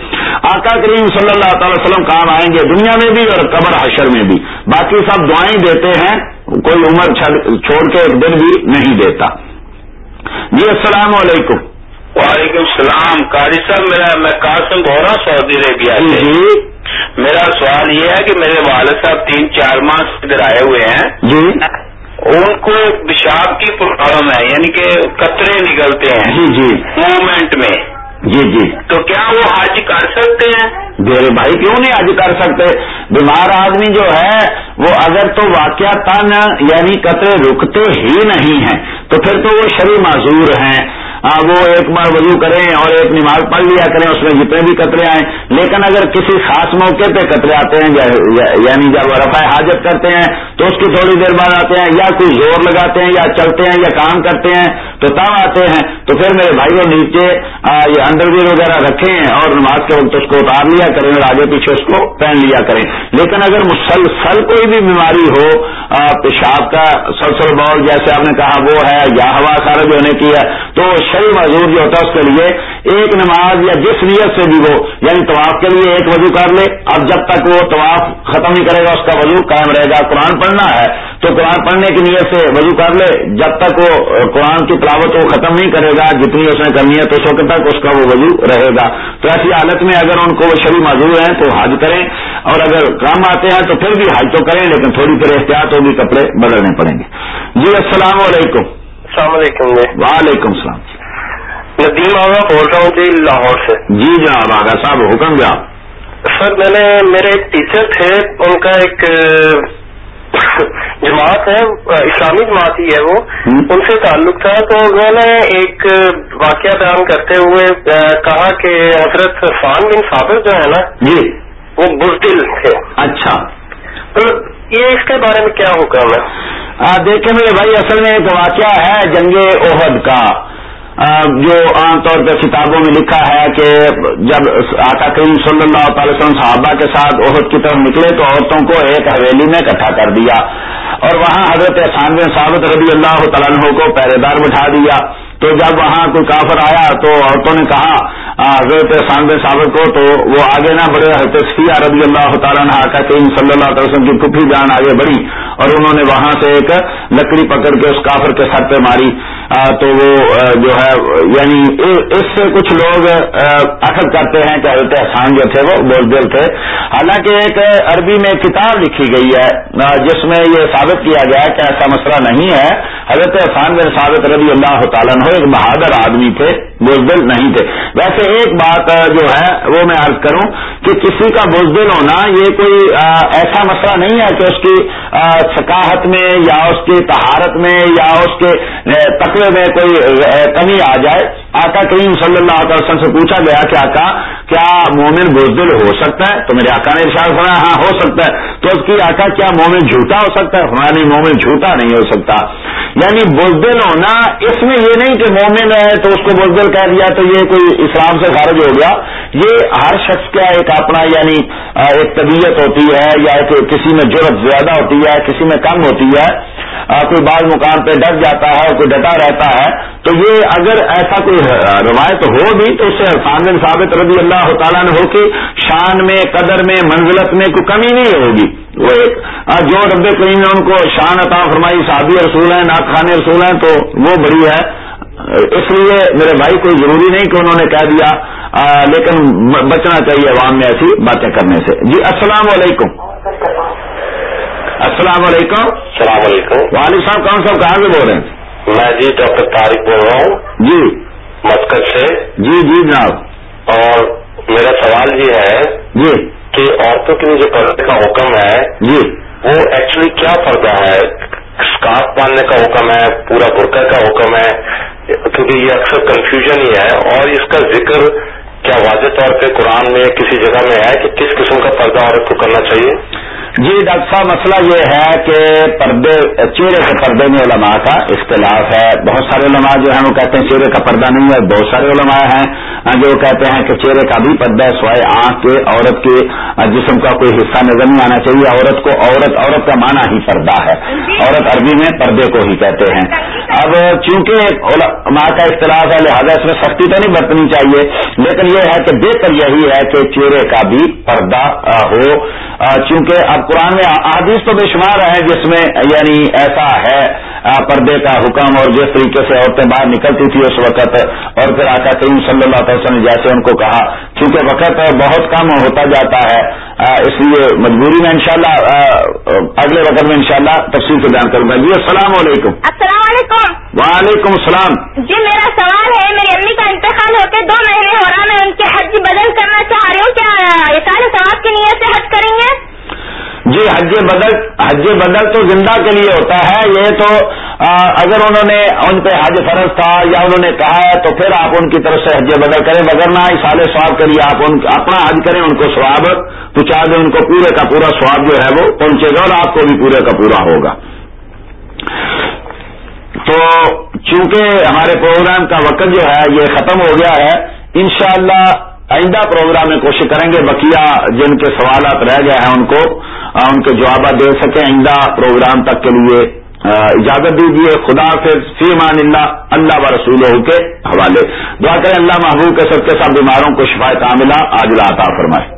آقا کریم صلی اللہ تعالی وسلم کام آئیں گے دنیا میں بھی اور قبر حشر میں بھی۔ باقی سب دعائیں دیتے ہیں کوئی عمر چھوڑ کے ایک دن بھی نہیں دیتا۔ جی السلام علیکم۔ وعلیکم السلام قاری صاحب میرا میں قاسم ہوں سعودی عربیہ جی میرا سوال یہ ہے کہ میرے والد صاحب تین چار ماہ ادھر آئے ہوئے ہیں۔ جی۔ ان کو پیشاب کی پرابلم ہے یعنی کہ قطرے نکلتے ہیں۔ جی جی۔ موومنٹ میں۔ جی جی۔ تو کیا وہ حج کر سکتے ہیں؟ میرے بھائی کیوں نہیں حج کر سکتے؟ بیمار آدمی جو ہے وہ اگر تو واقعہ تن یعنی قطرے رکتے ہی نہیں ہیں تو پھر تو وہ شری معذور ہیں۔ وہ ایک بار وضو کریں اور ایک نماز پڑھ لیا کریں، اس میں جتنے بھی قطرے آئیں۔ لیکن اگر کسی خاص موقع پہ قطرے آتے ہیں یعنی جب رفع حاجت کرتے ہیں، تو اس کی تھوڑی دیر بعد آتے ہیں، یا کوئی زور لگاتے ہیں، یا چلتے ہیں، یا کام کرتے ہیں، تو تب آتے ہیں۔ تو پھر میرے بھائی وہ نیچے یہ انڈر ویئر وغیرہ رکھیں اور نماز کے وقت اس کو اتار لیا کریں اور آگے پیچھے اس کو پہن لیا کریں۔ لیکن اگر مسلسل کوئی بھی بیماری ہو پیشاب کا سلسل بول جیسے آپ نے کہا، وہ ہے یا ہوا خارج ہونے کی ہے، تو شری معذور جو ہوتا ہے اس کے لیے ایک نماز یا جس نیت سے بھی وہ یعنی طواف کے لیے ایک وضو کر لے اب جب تک وہ طواف ختم نہیں کرے گا اس کا وضو قائم رہے گا۔ قرآن پڑھنا ہے تو قرآن پڑھنے کی نیت سے وضو کر لے۔ جب تک وہ قرآن کی تلاوت وہ ختم نہیں کرے گا جتنی اس نے کرنی ہے تو اس وقت تک اس کا وہ وضو رہے گا۔ تو ایسی حالت میں اگر ان کو وہ شری معذور ہیں تو حج کریں۔ اور اگر کام آتے ہیں تو پھر بھی حج تو کریں لیکن تھوڑی پھر احتیاط ہوگی کپڑے بدلنے پڑیں گے۔ جی السلام علیکم۔ السلام علیکم وعلیکم السلام۔ ندیم آگا بول رہا ہوں جی لاہور سے۔ جی جناب آگا صاحب حکم دیا۔ سر میں نے میرے ایک ٹیچر تھے ان کا ایک جماعت ہے اسلامی جماعت ہی ہے وہ۔ ان سے تعلق تھا تو میں نے ایک واقعہ بیان کرتے ہوئے کہا کہ حضرت عرفان بن ثابت جو ہے نا جی۔ وہ بزدل تھے۔ اچھا۔ یہ اس کے بارے میں کیا ہے؟ آ, دیکھیں میرے بھائی اصل میں ایک واقعہ ہے جنگ عہد کا۔ جو عام طور پہ کتابوں میں لکھا ہے کہ جب آقا کریم صلی اللہ تعالی وسلم صحابہ کے ساتھ عہد کی طرف نکلے تو عورتوں کو ایک حویلی میں اکٹھا کر دیا اور وہاں حضرت احسان بن ثابت رضی اللہ تعالیٰ عنہ کو پہرے دار بٹھا دیا۔ تو جب وہاں کوئی کافر آیا تو عورتوں نے کہا حضرت احسان بن ثابت کو تو وہ آگے نہ بڑھے، حضرت صفیہ رضی اللہ تعالیٰ عنہ آقا کریم صلی اللہ علیہ وسلم کی پھپھی جان آگے بڑھی اور انہوں نے وہاں سے ایک لکڑی پکڑ کے اس کافر کے سر پہ ماری۔ تو وہ جو ہے یعنی اس سے کچھ لوگ اخذ کرتے ہیں کہ حضرت احسان جو تھے وہ بزدل تھے۔ حالانکہ ایک عربی میں کتاب لکھی گئی ہے جس میں یہ ثابت کیا گیا کہ ایسا مسئلہ نہیں ہے۔ حضرت احسان بن ثابت رضی اللہ تعالیٰ عنہ ایک بہادر آدمی تھے۔ بزدل نہیں تھے۔ ویسے ایک بات جو ہے، وہ میں عرض کروں کہ کسی کا بزدل ہونا یہ کوئی ایسا مسئلہ نہیں ہے کہ اس کی ثقافت میں یا اس کی طہارت میں یا اس کے تقوی میں کوئی کمی آ جائے۔ آقا کریم صلی اللہ علیہ وسلم سے پوچھا گیا کہ آقا، کیا مومن بزدل ہو سکتا ہے؟ تو میرے آقا نے ارشاد فرمایا ہاں ہو سکتا ہے۔ تو اس کی آقا، کیا مومن جھوٹا ہو سکتا ہے؟ فرمایا، نہیں، مومن جھوٹا نہیں ہو سکتا۔ یعنی بزدل ہونا اس میں یہ نہیں کہ مومن ہے تو اس کو بزدل کہہ دیا تو یہ کوئی اسلام سے خارج ہو گیا۔ یہ ہر شخص کا ایک اپنا یعنی ایک طبیعت ہوتی ہے یا ایک کسی میں جرت زیادہ ہوتی ہے، کسی میں کم ہوتی ہے۔ کوئی بعض مقام پہ ڈر جاتا ہے، کوئی ڈٹا رہتا ہے۔ تو یہ اگر ایسا کوئی روایت ہو بھی تو اس سے عرفان بن ثابت رضی اللہ تعالیٰ نے ہو کہ شان میں، قدر میں، منزلت میں کوئی کمی نہیں ہوگی۔ وہ ایک جو رب کریم نے ان کو شان عطا فرمائی، صحابی رسول ہیں، ناک خان رسول ہیں، تو وہ بڑی ہے۔ اس لیے میرے بھائی کوئی ضروری نہیں کہ انہوں نے کہہ دیا لیکن بچنا چاہیے عوام میں ایسی باتیں کرنے سے۔ جی السلام علیکم۔ السلام علیکم۔ السلام علیکم۔ والد صاحب کون صاحب کہاں سے بول رہے ہیں؟ میں جی ڈاکٹر طارق بول رہا ہوں۔ جی۔ مسکت سے۔ جی جی جناب۔ اور میرا سوال یہ ہے جی۔ کہ عورتوں کے لیے جو پردے کا حکم ہے جی۔ وہ ایکچولی کیا پردہ ہے؟ اسکارف باندھنے کا حکم ہے پورا برقع کا حکم ہے کیونکہ یہ اکثر کنفیوژن ہی ہے اور اس کا ذکر کیا واضح طور پہ قرآن میں کسی جگہ میں ہے کہ کس قسم کا پردہ عورت کو کرنا چاہیے؟ جی ڈاکٹر صاحب، مسئلہ یہ ہے کہ پردے، چہرے کے پردے میں علماء کا اختلاف ہے۔ بہت سارے علماء جو ہیں وہ کہتے ہیں چہرے کا پردہ نہیں ہے، بہت سارے علماء ہیں۔ ہاں جو کہتے ہیں کہ چہرے کا بھی پردہ ہے سوائے آنکھ کے، عورت کے، جسم کا کوئی حصہ نظر نہیں آنا چاہیے۔ عورت کو عورت عورت کا معنی ہی پردہ ہے۔ عورت عربی میں پردے کو ہی کہتے ہیں۔ اب چونکہ ماں کا اختلاف ہے، لہٰذا اس میں سختی تو نہیں برتنی چاہیے۔ لیکن یہ ہے کہ بہتر یہی ہے کہ چہرے کا بھی پردہ ہو۔ چونکہ اب قرآن میں احادیث تو بے شمار ہیں جس میں یعنی ایسا ہے پردے کا حکم اور جس طریقے سے عورتیں باہر نکلتی تھی اس وقت اور پھر آقا کریم صلی اللہ علیہ وسلم نے جیسے ان کو کہا کیونکہ وقت بہت کم ہوتا جاتا ہے اس لیے مجبوری میں انشاءاللہ اگلے وقت میں انشاءاللہ تفصیل سے بیان کروں گا۔ جی السلام علیکم۔ السلام علیکم۔ وعلیکم السلام۔ جی میرا سوال ہے میری امی کا انتقال ہو کے دو مہینے ہو رہا میں ان کے حج بدل کرنا چاہ رہی ہوں کیا سارے ثواب کی نیت سے حج کریں گے؟ جی حج بدل حج بدل تو زندہ کے لیے ہوتا ہے۔ یہ تو اگر انہوں نے ان پہ حج فرض تھا یا انہوں نے کہا ہے، تو پھر آپ ان کی طرف سے حج بدل کریں۔ مگر نہ سال سواب کے لیے آپ اپنا حج کریں، ان کو سواب پہنچا دیں، ان کو پورے کا پورا سواب جو ہے وہ پہنچے گا اور آپ کو بھی پورے کا پورا ہوگا۔ تو چونکہ ہمارے پروگرام کا وقت جو ہے، یہ ختم ہو گیا ہے، انشاءاللہ آئندہ پروگرام میں کوشش کریں گے، بقیہ جن کے سوالات رہ گئے ہیں ان کو ان کے جوابات دے سکیں۔ آئندہ پروگرام تک کے لیے اجازت دیجیے خدا سے فی مان اللہ اللہ و رسول کے حوالے۔ دعا کریں اللہ محبوب کے سب کے سب بیماروں کو شفایت عاملہ آج عطا فرمائے